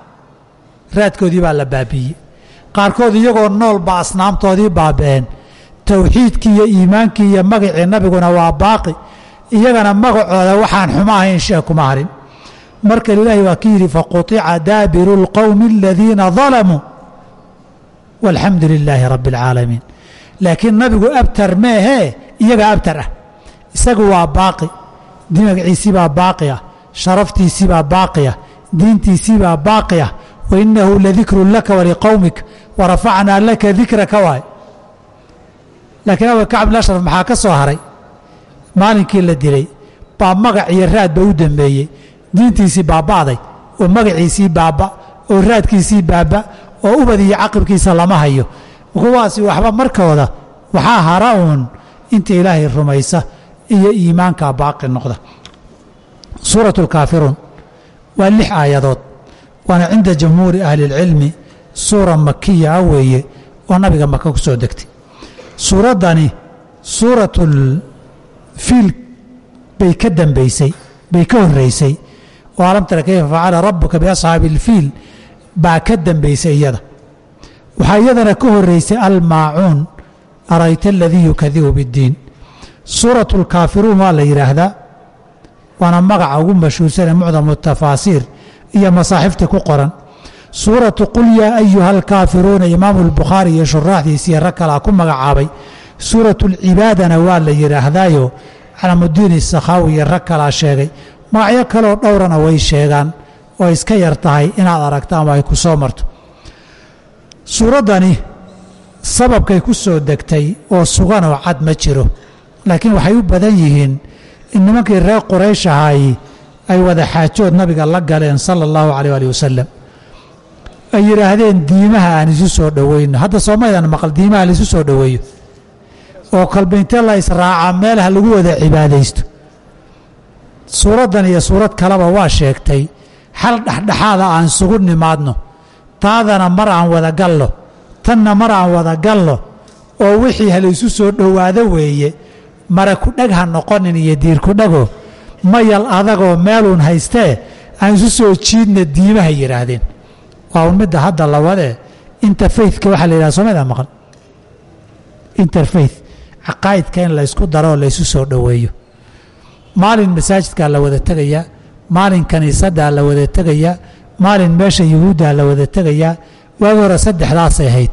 Raadkoodii baa la baabiiyey qaarkood iyagoo nool baa asnaamtoodii baaba'een towxiidkii iyo iimaankii iyo magacii nabiguna waa baaqi. Iyagana magacooda waxaan xumo ahayn shee kuma harin marka ilaahi waa ki yidhi faquطica daabiru اlqowmi aladiina dalamuu walxamdu lilaahi rabbi اlcaalamiin laakiin nabigu abtar meehee iyagaa abtar ah isagu waa baaqi magaciisiibaa baaqi ah sharaftiisiibaa baaqi ah diintiisiibaa baaqi ah wainahu ladikrun laka waliqowmik warafacnaa laka dikraka waay laakiin awa kacb bin ashraf maxaa ka soo haray maalinkii la dilay baa magac iyo raad ba u dambeeyey diintiisii baaba'day oo magaciisii baaba oo raadkiisii baaba oo ubad iyo caqibkiisa lama hayo. Kuwaasi waxba markooda waxaa hara uun inta ilaahay rumaysa iyo iimaankaa baaqi noqda. Suuratu lkaafiruun waa lix aayadood. Waana cinda jamhuuri ahli اlcilmi suura makiya ah weeye oo nabiga maka ku soo degtay. Suuraddani suuratulfiil bay ka dambaysay bay ka horraysay oo alam tara kayfa facala rabuka biasxaabi اlfiil baa ka dambaysay iyada waxaa iyadana ka horraysay almaacuun arayta aladii yukadibu biddiin suuratu اlkaafiruun waa la yidhaahdaa waana magaca ugu mashhuursanee mucdamu tafaasiir iyo masaaxifta ku qoran suuratu qul yaa ayuha alkaafiruuna imaamu albukhaari iyo shuraaxdiisiiyo rag kalaa ku magacaabay suuratu lcibaadana waa la yidhaahdaayo calamudiin isakhaawi iyo kalaa sheegay magacyo kaleoo dhowrana way sheegaan. Oo iska yar tahay inaad aragto ama ay ku soo marto. Suuraddani sababkay ku soo degtay oo suganoo cad ma jiro. Laakiin waxay u badan yihiin in nimankii reer quraysh ahaayi ay wada xaajood nabiga la galeen sala allahu caleyh ali wasalam ay yidhaahdeen diimaha aan isu soo dhoweyno hadda soomaydan maqal diimaha laisu soo dhoweeyo oo kalbaynte la israaca meel ha lagu wada cibaadaysto suuraddan iyo suurad kaleba waa sheegtay xal dhexdhexaada aan isugu nimaadno taadana mar aan wada gallo tanna mar aan wada gallo oo wixii halaysu soo dhowaado weeye mara ku dheg ha noqonin iyo diir ku dhego mayal adagoo meeluun haystee aan isu soo jiidna diimaha yidhaahdeen waa un midda hadda lawadee interfaithka waxaa la yidhaha soomada maqan? Interfaith caqaa'idka in laysku daro oo laysu soo dhoweeyo maalin masaajidkaa la wada tegayaa maalin kiniisaddaa la wada tegayaa maalin meesha yuhuuddaa la wada tegayaa waagi hore saddexdaasay ahayd.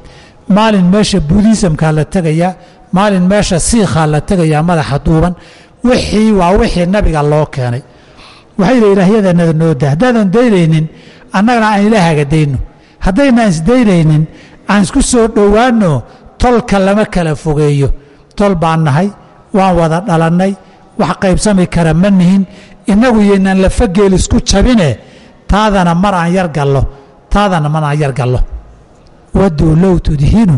Maalin meesha budisamkaa la tegayaa maalin meesha siikhaa la tegayaa madaxa duuban wixii waa wixii nabiga loo keenay. Waxay yidhi ilaahyadanada nooda haddaadan daynaynin annagana aan ilaahaga dayno. Haddaynaan isdaynaynin aan isku soo dhowaanno tolka lama kala fogeeyo. Tol baan nahay waan wada dhalannay wax qaybsami kara ma nihin. Innagu yaynaan lafageel isku jabine taadana mar aan yar gallo taadana mar aan yar gallo. Wadduu low tudhinu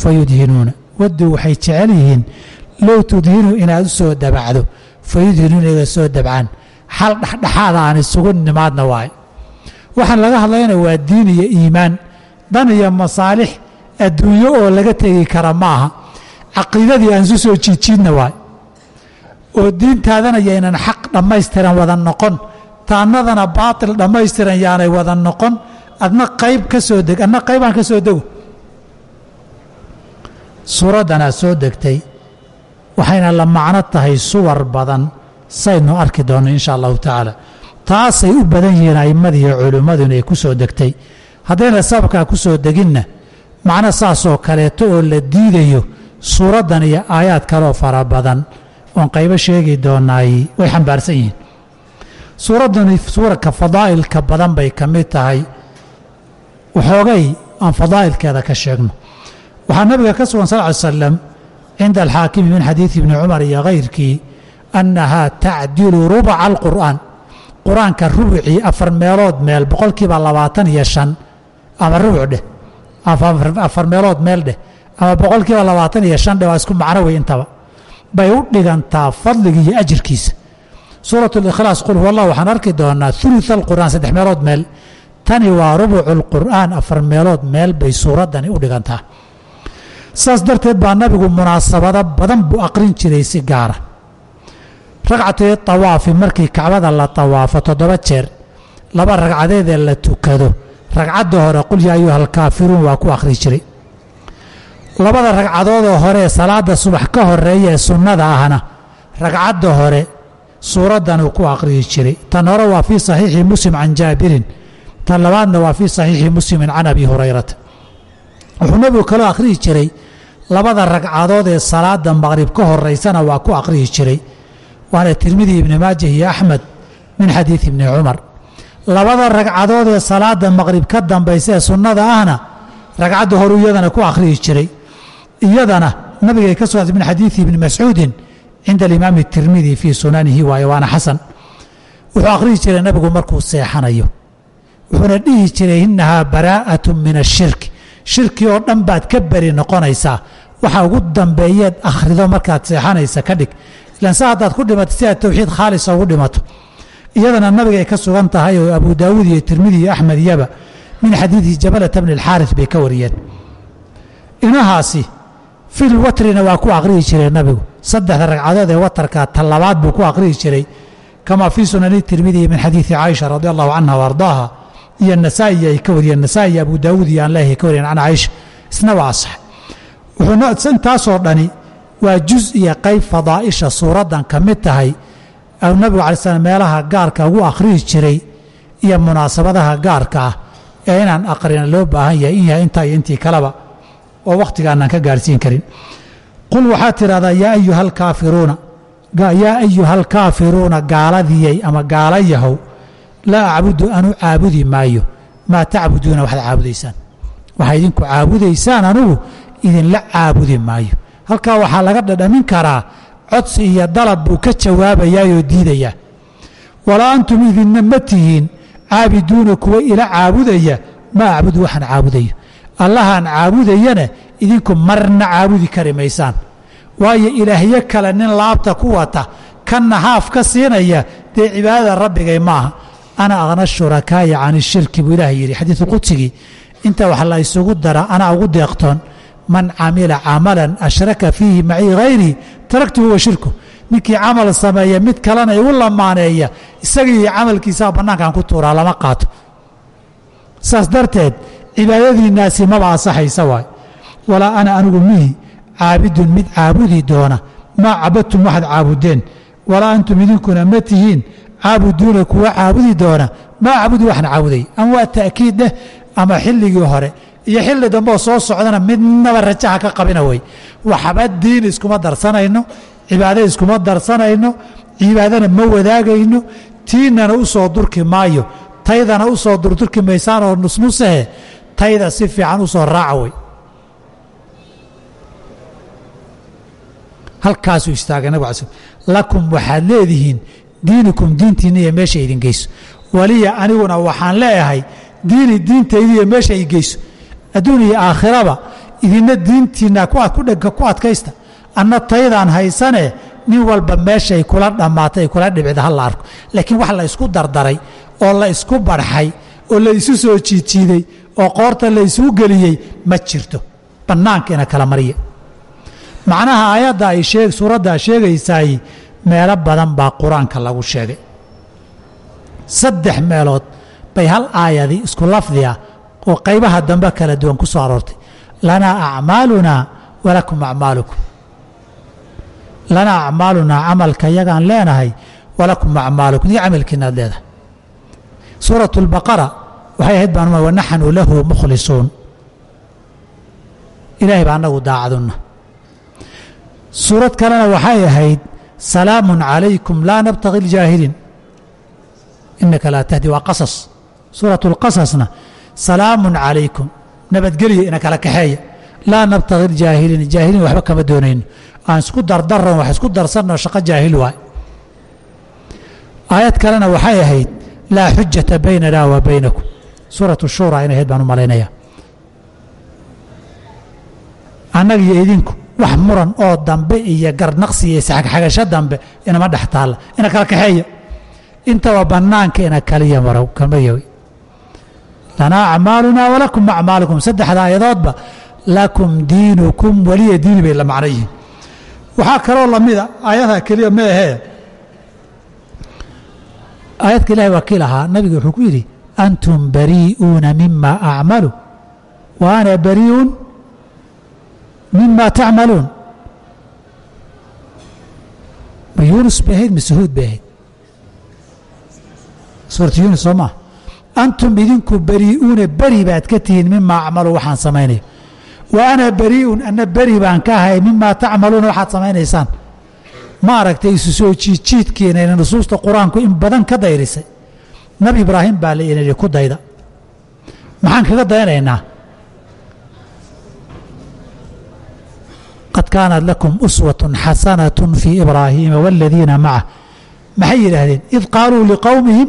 fa yudhinuuna. Waxay jecel yihiin low tudhinu inaad u soo dabacdo fa yudhinuuna iga soo dabcaan. Xal dhexdhexaada aan isugu nimaadna waaye waxaan laga hadlayna waa diin iyo iimaan. Dan iyo masaalix adduunyo oo laga tegi kara ma aha caqiidadii aan isu soo jiidjiidna waaye oo diintaadana yaynan xaq dhammaystiran wada noqon. Taannadana baatil dhammaystiran yaanay wada noqon. Adna qayb ka soo deg adna qaybaan ka soo dego suuraddanaa soo degtay. Waxayna la macno tahay suwar badan. Saynu arki doonno insha allahu tacaala. Taasay u badan yihiin a'immadi iyo culimmadu ku soo degtay. Haddayna sababkaa ku soo deginna macno saasoo kaleeto oo la diidayo suuraddan iyo aayaad kaleoo fara badan oon qaybo sheegi doonaay way xambaarsan yihiin. Suuraddani suuradka fadaa'ilka badan bay ka mid tahay. Waxoogay aan fadaa'ilkeeda ka sheegno. Waxaa nabiga ka sugan sal ly slam cinda alxaakimi min xadiidi ibni cumar iyo kayrkii annahaa tacdilu rubaca alqur'aan. Qur'aanka rubucii afar meelood meel boqolkiiba labaatan iyo shan ama rubuc dheh. Afar meelood meel dheh ama boqolkiiba labaatan iyo shan dheh waa isku macno wey intaba bay u dhigantaa fadliga iyo ajirkiisa suurat اlikhlaas qul huwa allah waxaan arki doonaa uluث alqur'aan saddex meelood meel tani waa rubucu اlqur'aan afar meelood meel bay suuraddani u dhigantaa saas darteed baa nabigu munaasabado badan buu aqrin jiray si gaara ragcatay طawaafi markii kacbada la طawaafo toddoba jeer laba ragcadeedee la tukado ragcadda hore qul yaa ayuha alkaafiruun waa ku akhri jiray labada ragcadoodoo hore ee salaada subax ka horreeya ee sunnada ahna ragcadda hore suuraddan uu ku akhriyi jiray. Tan hore waa fii saxiixi muslim can jaabirin tan labaadna waa fii saxiixi muslimin can abi hurayrata wuxuu nebigu kaloo akhriyi jiray labada ragcadood ee salaada maqrib ka horeysana waa ku akhriyi jiray. Waana tirmidi ibni maajah iyo axmed min xadiidi ibni cumar. Labada ragcadood ee salaada maqrib ka dambaysa ee sunnada ahna ragcadda horu iyadana ku akhriyi jiray iyadana nabigay ka sugantay min xadiidi ibni mascuudin cinda alimaami tirmidi fii sunanihi waaye waana xasan. Wuxuu akhriyi jiray nabigu markuu seexanayo. Wuxuuna dhihi jiray innahaa baraa'atu min ashirki shirki oo dhan baad ka beri noqonaysaa. Waxa ugu dambeeyeed akhrido markaad seexanaysa ka dhig. Ilaan sa haddaad ku dhimato si aad towxiid khaalisa ugu dhimato. Iyadana nabigay ka sugan tahay oo abu daawuud iyo tirmidi iyo axmed iyaba min xadiidi jabalata bni alxaaris bay ka wariyeen. Inahaasi fil watrina waa ku aqriyi jiray nabigu. Saddexda ragcadood ee watarka talabaad buu ku aqriyi jiray. Kama fii sunani tirmidiyi min xadiidi caaisha radi allahu canha waardaaha iyo nasaa'i ay ka wariyeen. Nasaa'i abu daawuud iyo aan leeyahay ka wariyeen can caaisha. Isna waa asax intaasoo dhani waa juz iyo qayb fadaa'isha suuraddan ka mid tahay. U nabigu alai slam meelaha gaarka ugu akhriyi jiray iyo munaasabadaha gaarka ah ee inaan aqrina loo baahan yahay in yahay intaa iyo intii kaleba oo wakhtigaanaan ka gaarhsiin karin. Qul waxaad tidhahdaa yaa ayuha alkaafiruuna yaa ayuha alkaafiruuna gaaladiyey ama gaala yahow laa acbudu anu caabudi maayo. Maa tacbuduuna waxaad caabudaysaan. Waxaa idinku caabudaysaan anugu idinla caabudi maayo. Halkaa waxaa laga dhadhamin karaa codsi iyo dalab buu ka jawaabayaayoo diidayaa walaa antum idinna ma tihiin caabiduuna kuwa ila caabudaya ma acbudu waxaan caabudayo allahaan caabudayana idinku marna caabudi kari maysaan. Waayo ilaahyo kale nin laabta ku wata kanna haaf ka siinaya dee cibaadada rabbigay maaha. Ana aqna shurakaa'i can ishirki buu ilaah yidhi. Xadiidu qudsigii inta wax la isugu dara anaa ugu deeqtoon man camila camalan ashraka fiihi macii hayrii taraktuhu wa shirku. Ninkii camal sameeya mid kalena igu lamaaneeya iyo camalkiisaa bannaankan ku tuuraa lama qaato. Saas darteed cibaadadiinnaasi maba asaxaysa waay. Walaa ana anigu mihi caabidun mid caabudi doona maa cabadtum waxaad caabudeen. Walaa antum idinkuna ma tihiin caabuduuna kuwa caabudi doona maa acbudu waxaan caabuday. Ama waa ta'kiid dheh ama xilligii hore iyo xilli dambeoo soo socdana midnaba rajaha ka qabina wey waxba diin iskuma darsanayno cibaado iskuma darsanayno cibaadana ma wadaagayno tiinana u soo durki maayo taydana u soo durdurki maysaan oo nusnusahe tayda si fiican u soo raaca wey. Halkaasuu istaagay nabig ala lakum waxaad leedihiin diinikum diintiinna iyo meesha idin geyso. Waliya aniguna waxaan leeyahay diini diintayda iyo meesha i geyso. Adduun iyo aakhiraba idinna diintiinna ku adkaysta. Anna taydaan haysane nin walba meeshay kula dhammaatay kula dhibcida ha la arko. Laakiin wax la isku dardaray oo la isku barxay oo la isu soo jiidjiiday oo qoorta la isuu geliyey ma jirto. Bannaanka ina kala mariya. Macnaha aayadda ay sheeg suuraddaa sheegaysaay meelo badan baa qur'aanka lagu sheegay. Saddex meelood bay hal aayadi isku lafdiya oo qaybaha dambe kala duwan ku soo aroortay. Lanaa acmaalunaa walakum acmaalukum. Lanaa acmaalunaa camalka yagaan leenahay walakum acmaalukum. Iyo camalkiina ad leedahay suuratu اlbaqara waxay ahayd baan wanaxnu lahu mukhlisuun ilahay baa anagu daacaduna suurad kalena waxay ahayd salaamu calaykum laa nabtagi ljaahiliin inaka laa tahdi waa qasas. Suuratu اlqasasna salaamu calaykum. Nabadgelya ina kaxeeya. Laa nabtagi ljaahiliin jaahiliin waxba kama doonayno aan isku dardaran wax isku darsanno shaqo jaahil waay. Aayad kalena waxay ahayd laa xujata baynana wa baynakum. Suuratu inay ahayd baan u malaynaya annaga iyo idinku wax muran oo dambe iyo garnaqsi iyo isxagxagasho dambe inama dhex taalla ina kala kaxeeya. Intaba bannaanka ina kaliya marow kamayawy lanaa acmaalunaa walakum acmaalukum. Saddexda aayadoodba lakum diinukum waliya diini bay la macno yihiin. Waxaa kaloo lamida aayadaha keliya ma ahee aayadka ilahi waa kii lahaa nabiga wuxuu ku yidhi antum barii'uuna mima acmalu wa ana barii'un mima tacmaluun ma yuunus bay ahayd mise huud bay ahayd? Suuratu yuunus soo maa antum idinku barii'uuna beri baad ka tihiin mima acmalu waxaan samaynayo wa ana barii'un ana beri baan ka ahay mima tacmaluuna waxaad samaynaysaan ma aragtay isu soo jiidjiidkiinayna nusuusta qur'aanku in badan ka dayrisay. Nabi ibraahim baa la inidhi ku dayda. Maxaan kaga dayanaynaa qad kaanat lakum uswatun xasanatun fii ibraahiima waaladiina macah maxay yidhaahdeen? Id qaaluu liqowmihim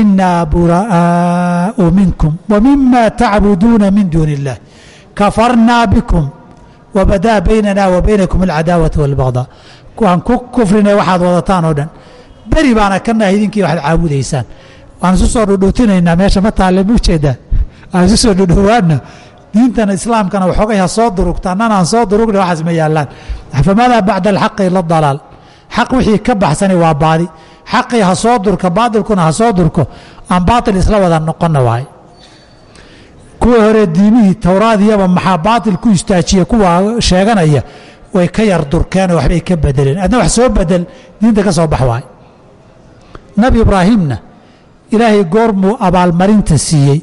inaa buraa'aau minkum wmima tacbuduuna min duuni illah kafarnaa bikum wabadaa baynana wa baynakum alcadaawatu walbagdaa waan ku kufrinay waxaad wadataan oo dhan beri baana ka nahay idinkii waxaad caabudaysaan waan isu soo dhudhuutinaynaa meesha ma taalle ma u jeedaa aan isu soo dhudhowaadna diintana islaamkana waxoogay ha soo durugta annana aan soo durugna waxaas ma yaallaan famaadaa bacda alxaqi ila dalaal xaq wixii ka baxsani waa baadi xaqii ha soo durka baatilkuna ha soo durko aan baatil isla wada noqonna waay kuwii hore diimihii towraadiyaba maxaa baatil ku istaajiya kuwa sheeganaya way ka yar durkeenoo waxbay ka bedeleen. Adna wax soo bedel diinta ka soo bax waay nabi ibraahimna ilaahay goormuu abaalmarinta siiyey.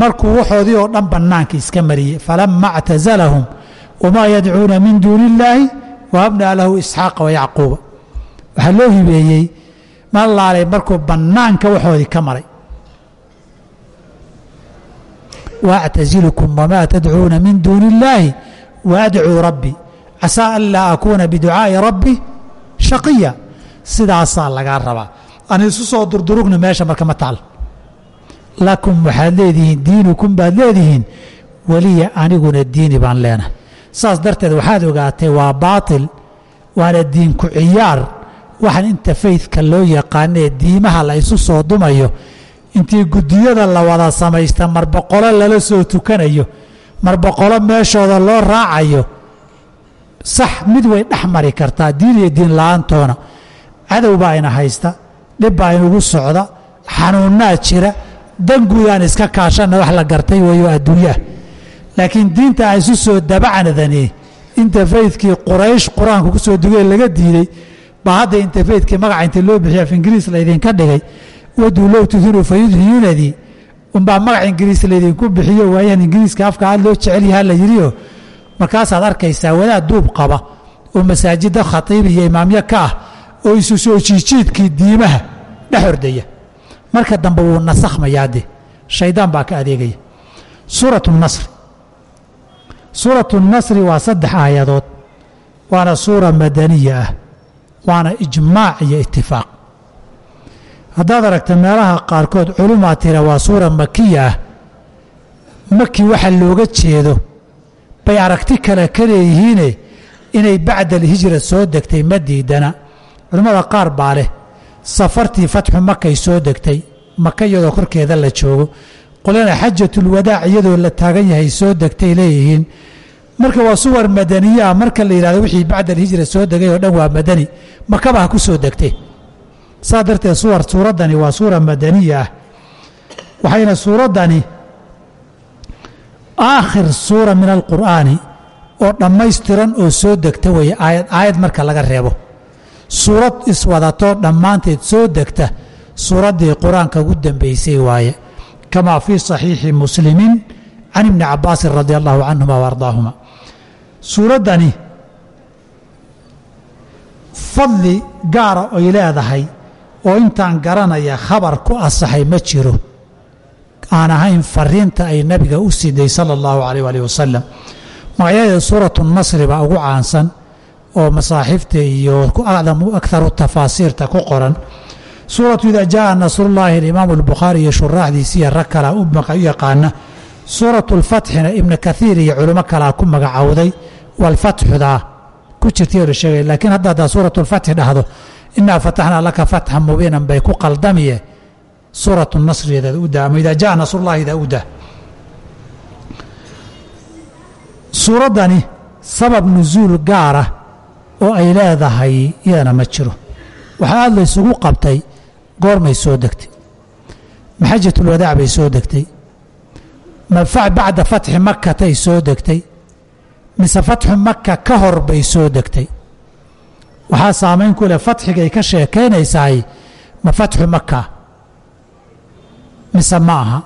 Markuu waxoodii oo dhan bannaanka iska mariyey. Falama اctazalahum wamaa yadcuuna min duuni illaahi wahabnaa lahu isxaaqa wayacquuba waxaa loo hibeeyey malaalay markuu bannaanka waxoodii ka maray waactazilukum wamaa tadcuuna min duuni illaahi waadcuu rabbii casaa an laa akuuna biducaa'i rabbi shaqiya sidaasaa lagaa rabaa aan isu soo durdurugna meesha marka ma taal lakum waxaad leedihiin diinukum baad leedihiin weliya aniguna diini baan leenahay saas darteed waxaad ogaatay waa baatil waana diinku ciyaar waxaan inta faydka loo yaqaanee diimaha la isu soo dumayo intii guddiyada la wada samaysta mar boqolo lala soo tukanayo mar boqolo meeshooda loo raacayo sax mid way dhex mari kartaa diin iyo diin la'aantoona. Cadow baa ina haysta dhib baa inugu socda xanuunnaa jira danguudaan iska kaashanna wax la gartay weeyo adduunyaah laakiin diinta a isu soo dabacnadani inta faydkii quraysh qur'aanka ku soo dugee laga diiday baa hadda inta faydkii magaca inta loo bixiy af ingiriis laydinka dhigay waduu low tudhinu fayudhiyunadii unbaa magac ingiriis laydinku bixiyo waayahan ingiriiska afka aad loo jecel yahaa la yidhiyo markaasaad arkaysaa wadaad duub qaba oo masaajidda khatiib iyo imaamyo ka ah oo isu soo jiijiidkii diimaha dhex ordaya. Marka dambe wuu nasakhmayaa de shaydaan baa ka adeegaya. Suuratu nasri suuratu nasri waa saddex aayadood waana suura madaniya ah waana ijmaac iyo itifaaq haddaad aragta meelaha qaarkood culumaa tira waa suura makiya ah maki waxa looga jeedo. Bay aragti kale ka leeyihiine inay bacda alhijra soo degtay ma diidana culimmada qaar baa leh safartii fatxu makay soo degtay maka iyadoo korkeeda la joogo. Qolana xajatulwadaac iyadoo la taagan yahay soo degtay leeyihiin. Marka waa suwar madaniye ah marka la yidhahdo wixii bacda alhijra soo degay oo dhan waa madani makaba ha ku soo degtay saa darteed suwar suuraddani waa suura madaniya ah. Waxayna suuraddani aakhir suura min alqur'aani oo dhammaystiran oo soo degta weeye aayad aayad marka laga reebo. Suurad iswadatoo dhammaanteed soo degta suuraddii qur'aanka ugu dambaysay waaye. Kamaa fii saxiixi muslimiin can ibni cabaasin radi allahu canhuma wa ardaahuma. Suuraddani fadli gaara oy leedahay oo intaan garanaya khabar ku asaxay ma jiro. Aan ahayn fariinta ay nabiga u siday sala allahu calayh alih wasalam magacyadeeda suuratu nasri baa ugu caansan oo masaaxifta iyo acdamu akharu tafaasiirta ku qoran. Suuratu ida jaءa nasrullahi alimaamu albukhaari iyo shuraaxdiisiiyo rag kalaa u yaqaana suuratu lfatxina ibna kaiir iyo culimo kalaa ku magacowday. Walfatxudaa ku jirtay oo la sheegay laakiin hadda haddaa suuratu lfatxi dhahdo inaa fataxnaa laka fatxan mubiinan bay ku qaldamiye suuratu nasrideeda u daa ama idaa jaa nasrullahi idaa u daa suuraddani sabab nusuul gaara oo ay leedahay iyadana ma jiro waxaa aad laysugu qabtay goormay soo degtay maxajatulwadaac bay soo degtay bacda fatxi makatay soo degtay mise fatxu maka ka hor bay soo degtay waxaa saamayn ku leh fatxigay ka sheekaynaysahay ma fatxu maka mise ma aha?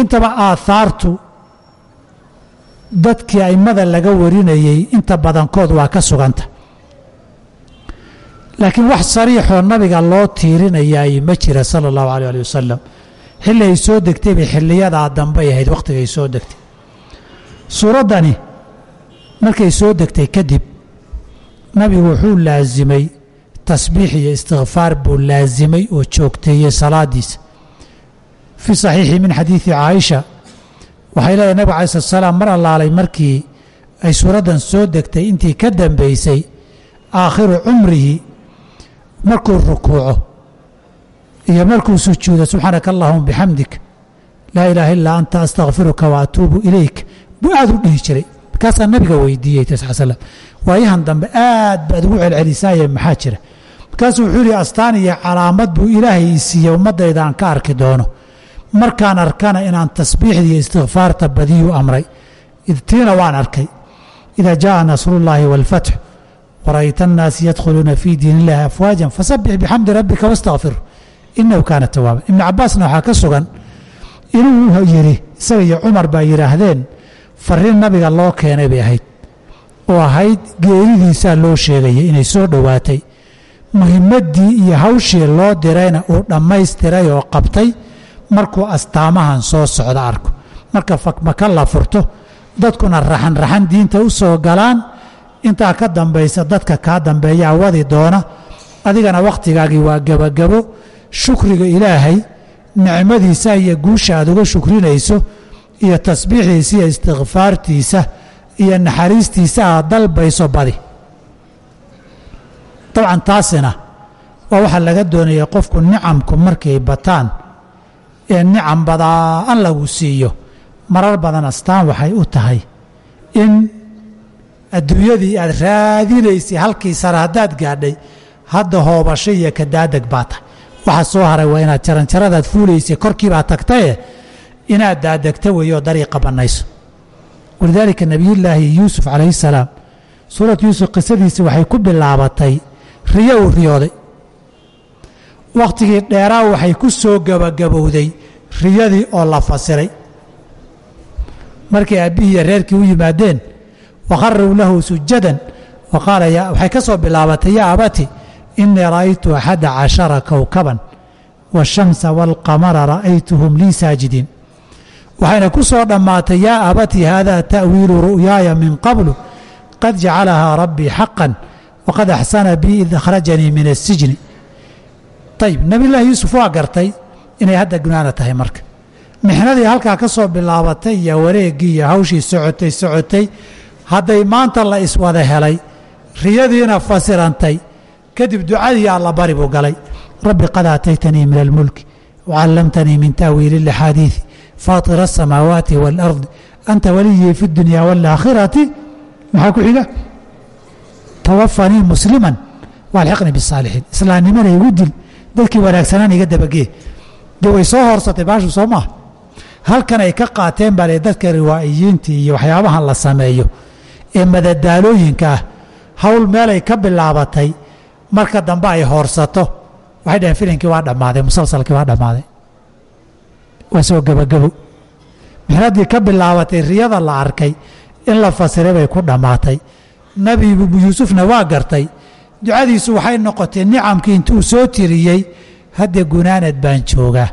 Intaba aathaartu dadkii aimada laga warinayey inta badankood waa ka suganta. Laakiin wax sariixoo nabiga loo tiirinayaay ma jira sala allahu alay ali wasalam xilli ay soo degtay bay xiliyadaa dambay ahayd wakhtigay soo degtay. Suuraddani markay soo degtay kadib nabigu wuxuu laasimay tasbiix iyo istikfaar buu laasimay oo joogteeyey salaadiisa fii saxiixi min xadiidi caaisha waxay leedahay nabig alai slat salaam mar allaalay markii ay suuraddan soo degtay intii ka dambaysay aakhiru cumrihi markuu rukuuco iyo markuu sujuudo subxaanaka allahuma bixamdik laa ilaaha illaa anta astakfiruka wa atuubu ilayk buu aad u dhihi jiray. Markaasaa nabiga weydiiyey waayahan dambe aad baad ugu celcelisaaye maxaa jira? Markaasuu wuxuu yihi astaan iyo calaamad buu ilaahay i siiyey ummaddayda aan ka arki doono. Markaan arkana inaan tasbiixda iyo istikfaarta badiyuu amray. Tiina waan arkay. Idaa jaءa nasrullaahi wاlfatx warayta annaasi yadkhuluuna fii diin illahi afwaajan fasabbix bixamdi rabbika wastakfir inahu kaana tawaaba ibnu cabaasna waxaa ka sugan inuu yidhi isaga iyo cumar baa yidhaahdeen fariin nabiga loo keenay bay ahayd oo ahayd geeridiisaa loo sheegayay inay soo dhowaatay muhimaddii iyo hawshii loo dirayna uu dhammaystiray oo qabtay markuu astaamahan soo socda arko. Marka fakmaka la furto dadkuna raxan raxan diinta u soo galaan. Intaa ka dambaysa dadka kaa dambeeyaa wadi doona adigana wakhtigaagii waa gebagabo. Shukriga ilaahay nicmadiisa iyo guusha aad uga shukrinayso iyo tasbiixdiisa iyo istikfaartiisa iyo naxariistiisa aad dalbayso badi. Dabcan taasina waa waxaa laga doonaya qofku nicamku markay bataan ee nicam badaan lagu siiyo. Marar badan astaan waxay u tahay in adduunyadii aad raadinaysay halkii sare haddaad gaadhay hadda hoobasho iyo kadaadeg baa tahay. Waxa soo haray waa inaad jaranjaradaad fuulaysay korkiibaa tagtaye inaad daadegta weeyo dariiqa bannayso walidaalika nebiyullaahi yuusuf calayhi salaam. Suurat yuusuf qisadiisa waxay ku bilaabatay riyo uu riyooday. Wakhtigii dheeraa waxay ku soo gebagabowday riyadii oo la fasiray. Markay aabbihii iyo reerkii u yimaadeen wakharuu lahu sujadan wa qaala waxay ka soo bilaabatay yaa abati inii ra'aytu axada cashara kowkaban waashamsa waalqamara ra'aytuhum lii saajidiin waxayna ku soo dhammaatay yaa abati hada ta'wiilu ru'yaaya min qablu qad jacalahaa rabbii xaqan waqad axsana bii id akhrajanii min asijni ayib nebiyullaahi yuusuf waa gartay inay hadda gunaana tahay marka. Mixnadii halkaa ka soo bilaabatay iyo wareeggii iyo hawshii socotay socotay hadday maanta la iswada helay riyadiina fasirantay kadib ducadii alla bari buu galay. Rabbi qad aataytanii min almulki wacallamtanii min ta'wiili اlaxaadiiثi faatira الsamaawaati wاlardi anta waliyii fi اdunya wاlaakhirati maxaa ku xiga tawafanii musliman waalxiqnii bisaalixiin islaamnimana igu dil dadkii wanaagsanaan iga dabagee dee way soo horsatay baashu soo maaha halkan ay ka qaateen baa le dadka riwaa'iyiintii iyo waxyaabahan la sameeyo ee madadaalooyinka ah hawl meelay ka bilaabatay marka dambe ay hoorsato waxay dhaheen filinkii waa dhammaaday musalsalkii waa dhammaaday waa soo gebagabo mixnaddii ka bilaabatay riyada la arkay in la fasiray bay ku dhammaatay nebi yuusufna waa gartay ducadiisu waxay noqotay nicamkii intuu soo tiriyey hadde gunaanad baan joogaa.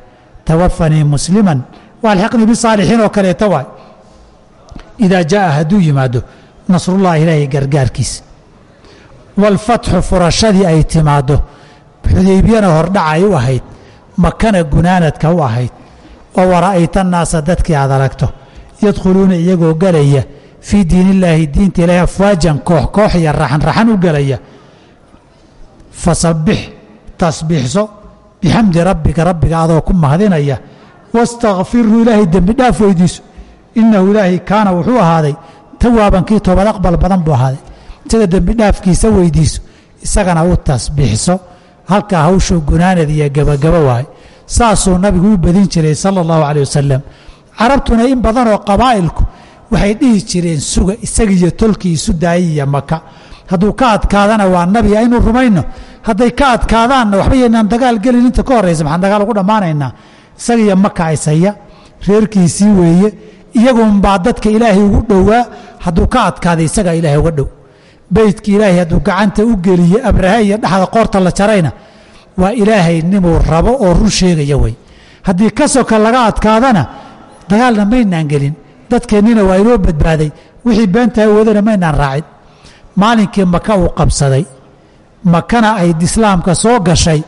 Tawafanii musliman waalxiqnii bisaalixiin oo kaleeto waay. Idaa jaaa hadduu yimaado nasrullahi ilaahay gargaarkiisa waalfatxu furashadii ay timaaddo xudaybiyana hordhac ay u ahayd makana gunaanadka u ahayd oo wara'ayta annaasa dadkii aad aragto. Yadkhuluuna iyagoo gelaya fii diin illaahi diinta ilaahi afwaajan koox koox iyo raxan raxan u gelaya fasabbix tasbiixso bixamdi rabbika rabbiga adoo ku mahadinaya. Wastakfirhu ilaahay dembi dhaaf weydiiso. Innahu ilaahay kaana wuxuu ahaaday tawaaban kii toobad aqbal badan buu ahaaday. Isaga dembi dhaafkiisa weydiiso isagana u tasbiixso. Halkaa hawshuu gunaanad iyo gebagabo waaye saasuu nabigu u badin jiray sala allahu caleyh wasalam carabtuna in badanoo qabaa'ilku waxay dhihi jireen suga isagiiyo tolkii isu daayay iyo maka hadduu ka adkaadana waa nabi aynu rumayno? Hadday ka adkaadaanna waxba yaynaan dagaal gelin. Inta ka horraysa maxaan dagaal ugu dhammaanaynaa? Isagiiyo maka isaya reerkiisii weeye. Iyagunbaa dadka ilaahay ugu dhowaa. Hadduu ka adkaaday isagaa ilaahay uga dhow. Beytka ilaahay hadduu gacanta u geliye abraha iyo dhexda qoorta la jarayna waa ilaahay nimuu rabo oo run sheegaya wey haddii ka soka laga adkaadana dagaalna maynaan gelin. Dadkeennina waa inoo badbaaday. Wixii beentaa wadana maynaan raacin. Maalinkii maka uu qabsaday. Makana ay islaamka soo gashay.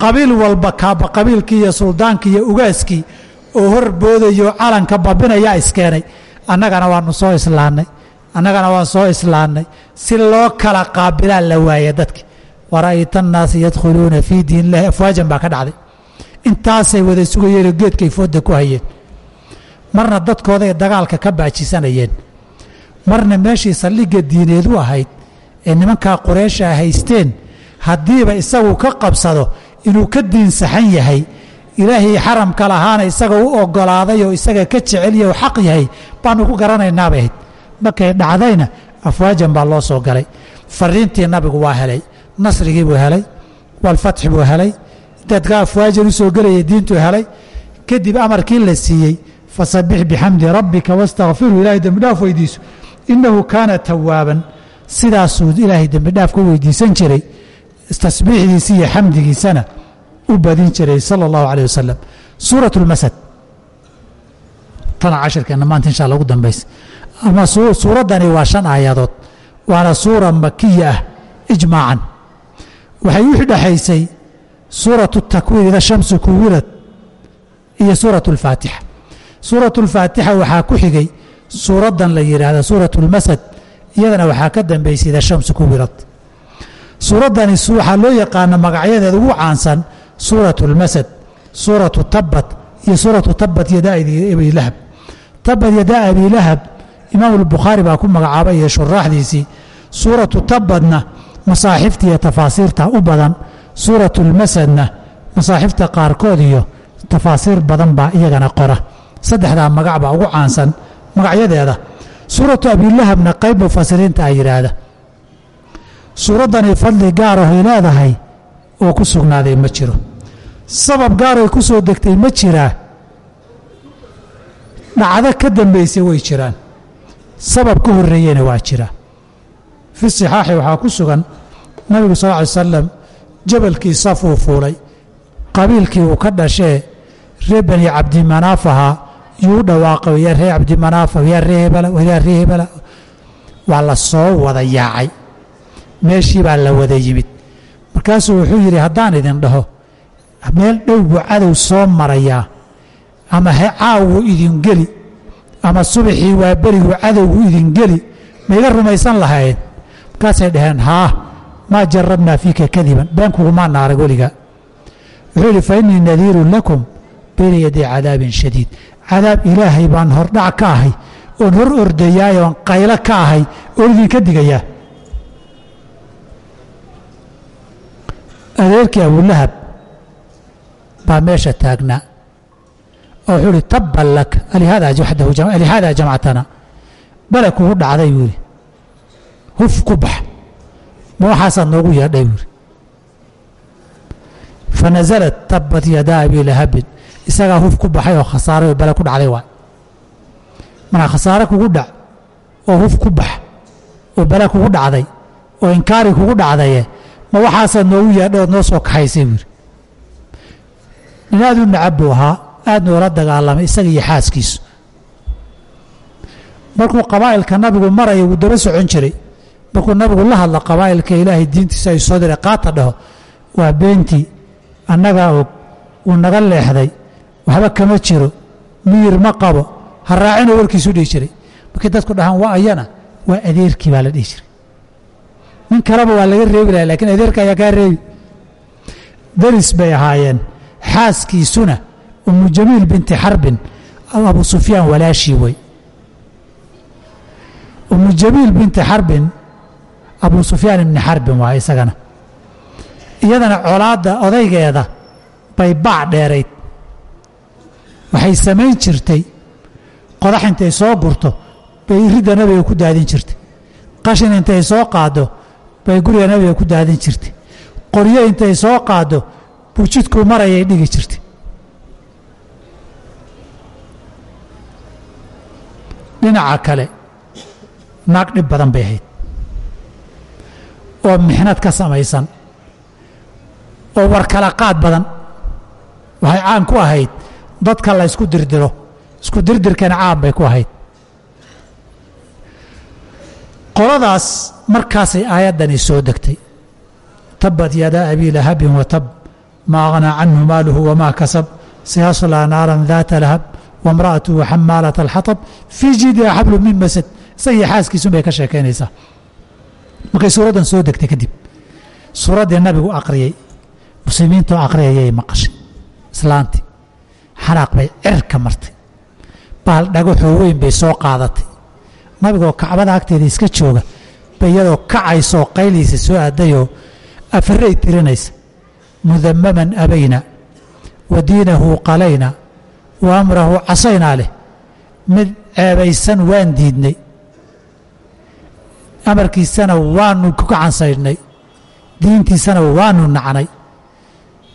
Qabiil walba kaaba qabiilkii iyo suldaankii iyo ugaaskii oo hor boodayo calanka babinayaa iskeenay. Annagana waanu soo islaannay. Annagana waan soo islaannay. Si loo kala qaabilaa la waaya dadki wara'ayta annaasa yadkhuluuna fii diin illahi afwaajan baa ka dhacday intaasay wada sugayeenoo geedkay fooda ku hayeen marna dadkooday dagaalka ka baajisanayeen marna meeshii saldhigga diineed u ahayd ee nimankaa qureeshaa haysteen haddiiba isagu ka qabsado inuu ka diinsaxan yahay ilaahay xaramka lahaana isaga u ogolaaday oo isaga ka jeceliya oo xaq yahay baanu ku garanaynaabay ahayd markay dhacdayna afwaajan baa loo soo galay fariintii nabigu waa helay nasrigii buu helay walfatxi buu helay dadka afwaajan u soo gelaya diintuu helay. Kadib amarkii la siiyey fasabbix bixamdi rabbika wastakfiru ilaahay dembidhaaf weydiiso. Innahu kaana tawaaban sidaasuu ilaahay dembidhaaf ku weydiisan jiray. Tasbiixdiisi iyo xamdigiisana u badin jiray sala allahu caleyh wasalam suurat lmasad tana cashirkeenna maanta insha alla ugu dambaysa ama suuraddani waa shan aayadood. Waana suura makiya ah ijmaacan waxay u dhexaysay suuratu takwiir ida shamsu kuwirad iyo suuratu alfaatixa suuratu alfaatixa waxaa ku xigay suuraddan la yidhaahda suuratu lmasad iyadana waxaa ka dambaysay ida shamsu kuwirad suuraddani waxaa loo yaqaana magacyadeeda ugu caansan suuratu اlmasad suuratu tabat iyo suuratu tabat yadaa abi lahab. Tabat yadaa abi lahab imaam اlbukhaari baa ku magacaabay iyo shuraaxdiisii suuratu tabadna masaaxifta iyo tafaasiirta u badan suuratu اlmasadna masaaxifta qaarkood iyo tafaasiir badan baa iyagana qora. Saddexdaa magac baa ugu caansan magacyadeeda. Suuratu abilahabna qayb mufasiriinta a yidhaahda suuraddani fadli gaarahoy leedahay oo ku sugnaaday ma jiro. Sabab gaaroy ku soo degtay ma jiraa dhacdo ka dambaysay way jiraan. Sabab ka horreeyena waa jira fi sixaaxi waxaa ku sugan nabigu sal ly salam jabalkii safuu fuulay qabiilkii uu ka dhashee reer bani cabdimanaaf ahaa yuu dhawaaqay yaa ree cabdimanaaf yaa ree hebela yaa ree hebela waa la soo wada yaacay meeshii baa la wada yimid markaasuu wuxuu yidhi haddaan idin dhaho meel dhow buu cadow soo marayaa ama caawu idin geli ama subaxii waa berigu cadowgu idin geli ma iga rumaysan lahayn markaasay dhaheen haa maa jarabnaa fiika kadiban beenkugumaana arag weligaa wuxuu yidhi fa innii nadiirun lakum bayna yaday cadaabin shadiid. Cadaab ilaahay baan hordhac ka ahay oon hor ordayaay oon qaylo ka ahay oon idinka digayaa adeerkii abulahab baa meesha taagnaa oo wuxuu ihi tabban lak alihaadaa jamcatana bale kugu dhacday buu ihi huf ku bax. Ma waxaasaad noogu yeedhay buu ihi fanasalat tabbat yadaa abi lahabin isagaa huf ku baxay oo khasaaray oo bale ku dhacday waay. Markaa khasaare kugu dhac oo huf ku bax oo bale kugu dhacday oo inkaari kugu dhacdaye ma waxaasaad noogu yeedhay ood noo soo kaxaysay buu yidhi nin aad u nacab buu ahaa aad noola dagaalamay isaga iyo xaaskiisu. Markuu qabaa'ilka nabigu maraya wuu daba socon jiray markuu nabigu la hadla qabaa'ilka ilaahay diintiisa ay soo diray qaata dhaho waa beentii annagaa og wuu naga leexday waxba kama jiro miyir ma qabo ha raacina warkiisu dhihi jiray. Markii dadku dhahaan waa ayana waa adeerkii baa la dhihi jiray. Nin kaleba waa laga reebi laha lakiin adeerka ayaa kaa reebi. Daris bay ahaayeen. Xaaskiisuna umu jamiil binti xarbin abu sufyaan walaashii wey umu jamiil binti xarbin abu sufyaan ibni xarbin waa isagana. Iyadana colaadda odaygeeda bay baac dheerayd. Waxay samayn jirtay. Qodax intay soo gurto bay iridda nabiga ku daadin jirtay. Qashin intay soo qaaddo bay guriga nabiga ku daadin jirtay. Qoryo intay soo qaaddo buu jidkuu marayay dhigi jirtay. Dhinaca kale naag dhib badan bay ahayd oo mixnad ka samaysan oo warkala qaad badan. Waxay caan ku ahayd dadka la ysku dirdiro. Isku dirdirkana caan bay ku ahayd. Qoladaas markaasay aayaddani soo degtay. Tabat yadaa abii lahabin watab maa aghnaa canhu maaluhu wamaa kasab. Sayaslaa naaran daata lahab wamra'atuhu xamaalata alxatab fii jiidiha xablu min masad isagii xaaskiisun bay ka sheekaynaysaa markay suuraddan soo degtay kadib suuraddii nabigu aqriyey muslimiintoo aqriyayay maqashay. Islaantii xanaaq bay cirka martay. Baal dhagaxoo weyn bay soo qaadatay. Nabigoo kacbada agteeda iska jooga bay iyadoo kacaysoo qayliisa soo aadayoo afaray tirinaysa mudamaman abayna wa diinahu qalayna wa amrahu casaynaa leh mid ceebaysan waan diidnay amarkiisana waanu ku gacansaydhnay diintiisana waanu nacnay.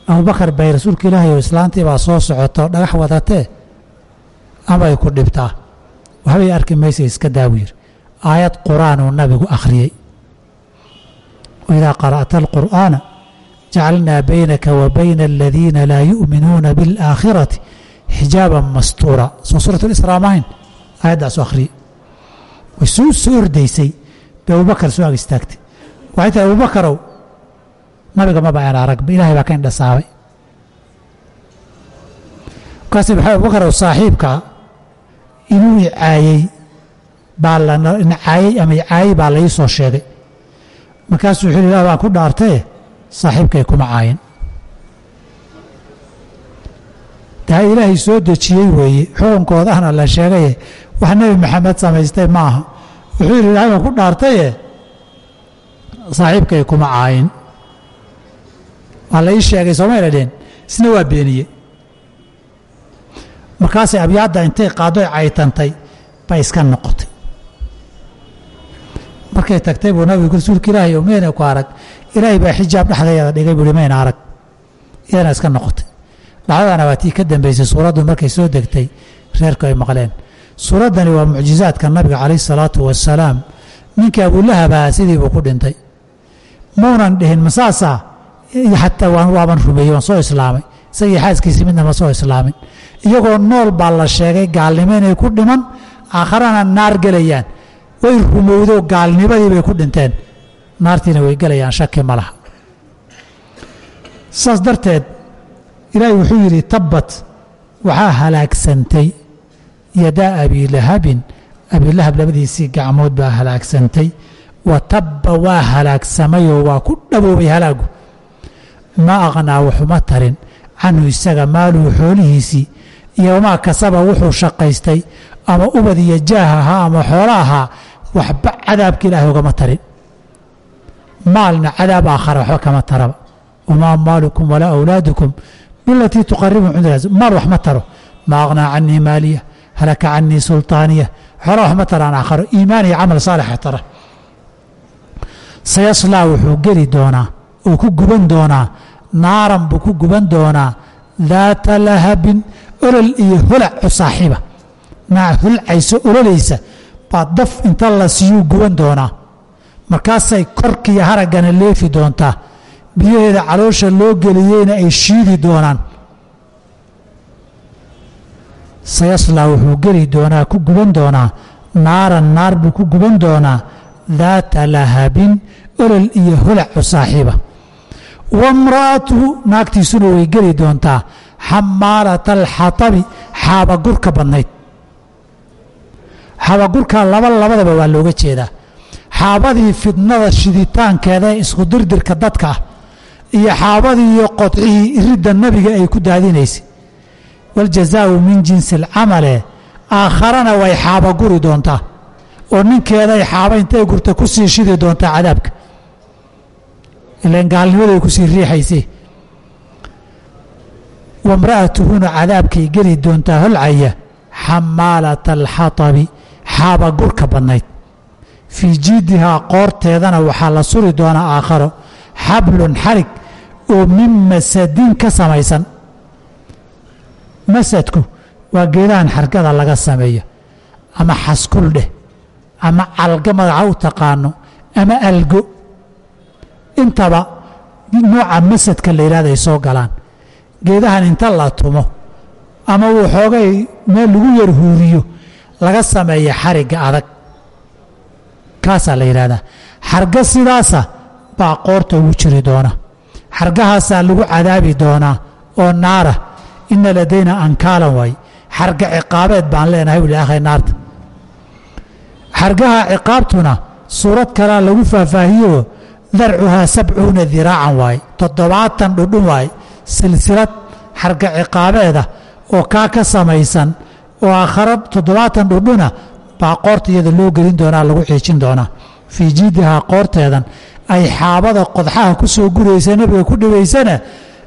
Abubakar bay rasuulka ilaahay oo islaantii baa soo socotoo dhagax wadatee amay ku dhibtaa. Waxbay arki maysa iska daawiyir aayad qur'aanuu nabigu akhriyey waidaa qara'ta alqur'aana jacalnaa baynaka wa bayna aladiina laa yu'minuuna biاlaakhirati xijaaban mastuura. Soo suurat lisraa mahayn aayaddaasu akhriyey way suu soo ordaysay bay abubakar soo ag istaagtay. Waxay tahay abubakarow nabiga maba aan aragba ilahay baa ka indhasaabay. Markaas maxay abubakarow saaxiibkaa inuu icaayey baa lacaayey ama icaayey baa lai soo sheegay. Markaasuu wuxuu ilah baan ku dhaartaye saaxiibkay kuma caayin. Taa ilaahay soo dejiyey weeye xukunkoodahna la sheegaye wax nebi maxamed samaystay ma aha wuxuu yidhi ilahay baan ku dhaartaye saaxiibkay kuma caayin. Waa la ii sheegay sooma dheen isna waa beeniye markaasay abyaadda intay qaaddoy caytantay bay iska noqotay. Markay tagtay buu nabigu rasuulka ilaahay oo meyna ku arag? Ilaahay baa xijaab dhexdeeda dhigay buuhi mayna arag? Iyana iska noqotay. Dhacdadana waa tii ka dambaysay suuraddu markay soo degtay reerku ay maqleen suuraddani waa mucjizaadka nabiga calayh salaatu wasalaam ninkii abulahabaa sidii buu ku dhintay. Maunan dhihin masaasaa xataa waaban rumeeyey waan soo islaamay. Isagii xaaskiisii midna ma soo islaamin iyagoo nool baa la sheegay gaalnimo inay ku dhiman aakharana naar gelayaan. Way rumowdo gaalnimadii bay ku dhinteen. Naartiina way gelayaan shaki ma laha. Saas darteed ilaahay wuxuu yidhi tabbat waxaa halaagsantay yadaa abiilahabin abiilahab labadiisii gacmood baa halaagsantay. Wa tabba waa halaagsamayoo waa ku dhaboobay halaagu. Ma aqnaa waxuma tarin. Canhu isaga maaluhu xoolihiisii iyo wamaa kasaba wuxuu shaqaystay. Ama ubad iyo jaah ahaa ama xoolo ahaa waxba cadaabka ilaahay ugama tarin. Maalna cadaab aakhara waxba kama taraba. Wamaa amwaalukum walaa awlaadukum bilatii tuqaribu cindana maal wax ma taro. Ma aqnaa canii maaliya halaka canii sultaaniya. Xoolo wax ma taraan aakharo. Iimaan iyo camal saalixa tara. Sayaslaa wuxuu geli doonaa oo ku guban doonaa naaran buu ku guban doonaa. Daata lahabin olol iyo holac u saaxiiba. Naa holcayso ololaysa baa daf inta la siiyuu guban doonaa. Markaasay korkiiyo haraggana leefi doontaa. Biyaheeda caloosha loo geliyeyna ay shiidi doonaan sayaslaa wuxuu geli doonaa ku guban doonaa naaran naar buu ku guban doonaa daata lahabin olol iyo holac saaxiiba wamra'atuhu naagtiisuna way geli doontaa xamaalata alxatabi xaabagurka badnayd. Xaabagurka laba labadaba waa looga jeedaa. Xaabadii fidnada shiditaankeeda ee isku dirdirka dadka ah iyo xaabadii iyo qodcihii iridda nebiga ay ku daadinaysay waljazaau min jinsi alcamale aakharana way xaabaguri doontaa oo ninkeeday xaaba intay gurta ku sii shidi doontaa cadaabka ilan gaalnimaday ku sii riixaysay wamra'atuhuna cadaabkay geli doontaa holcaya xamaalata alxatabi xaaba gurka badnayd fii jiidihaa qoorteedana waxaa la suri doonaa aakharo xablun xarig oo min masadin ka samaysan masadku waa geedahan xargada laga sameeyo ama xaskul dheh ama calga magaca u taqaano ama algo. Intaba nooca masadka la yidhahda ay soo galaan. Geedahan inta la tumo ama uu xoogay meel lagu yar huuriyo laga sameeya xarigga adag. Kaasaa la yidhahdaa xarga sidaasa baa qoorta ugu jiri doona. Xargahaasaa lagu cadaabi doonaa oo naara ina ladayna ankaalan waay. Xarga ciqaabeed baan leenahay wuli akhay naarta. Xargaha ciqaabtuna suurad kalaa lagu faahfaahiyoo darcuhaa sabcuuna diraacan waaye toddobaatan dhudhun waaye silsilad xarga ciqaabeeda oo kaa ka samaysan oo aakhara toddobaatan dhudhuna baa qoorta iyada loo gelin doonaa lagu xiijin doonaa. Fii jiidihaa qoorteedan ay xaabada qodxaha ku soo guraysa nebiga ku dhibaysana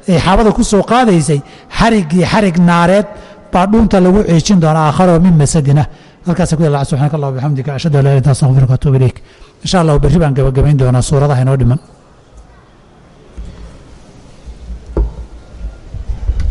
ay xaabada ku soo qaadaysay xariggii xarig naareed baa dhuunta lagu ciijin doonaa aakharoo min masadina. Halkaasa ku yalla subxaanaka allah bixamdika ashhadu an laa ilaha illa anta atuubu ilayk. Insha allah berri baan gabagabayn doonaa suuradaha inoo dhiman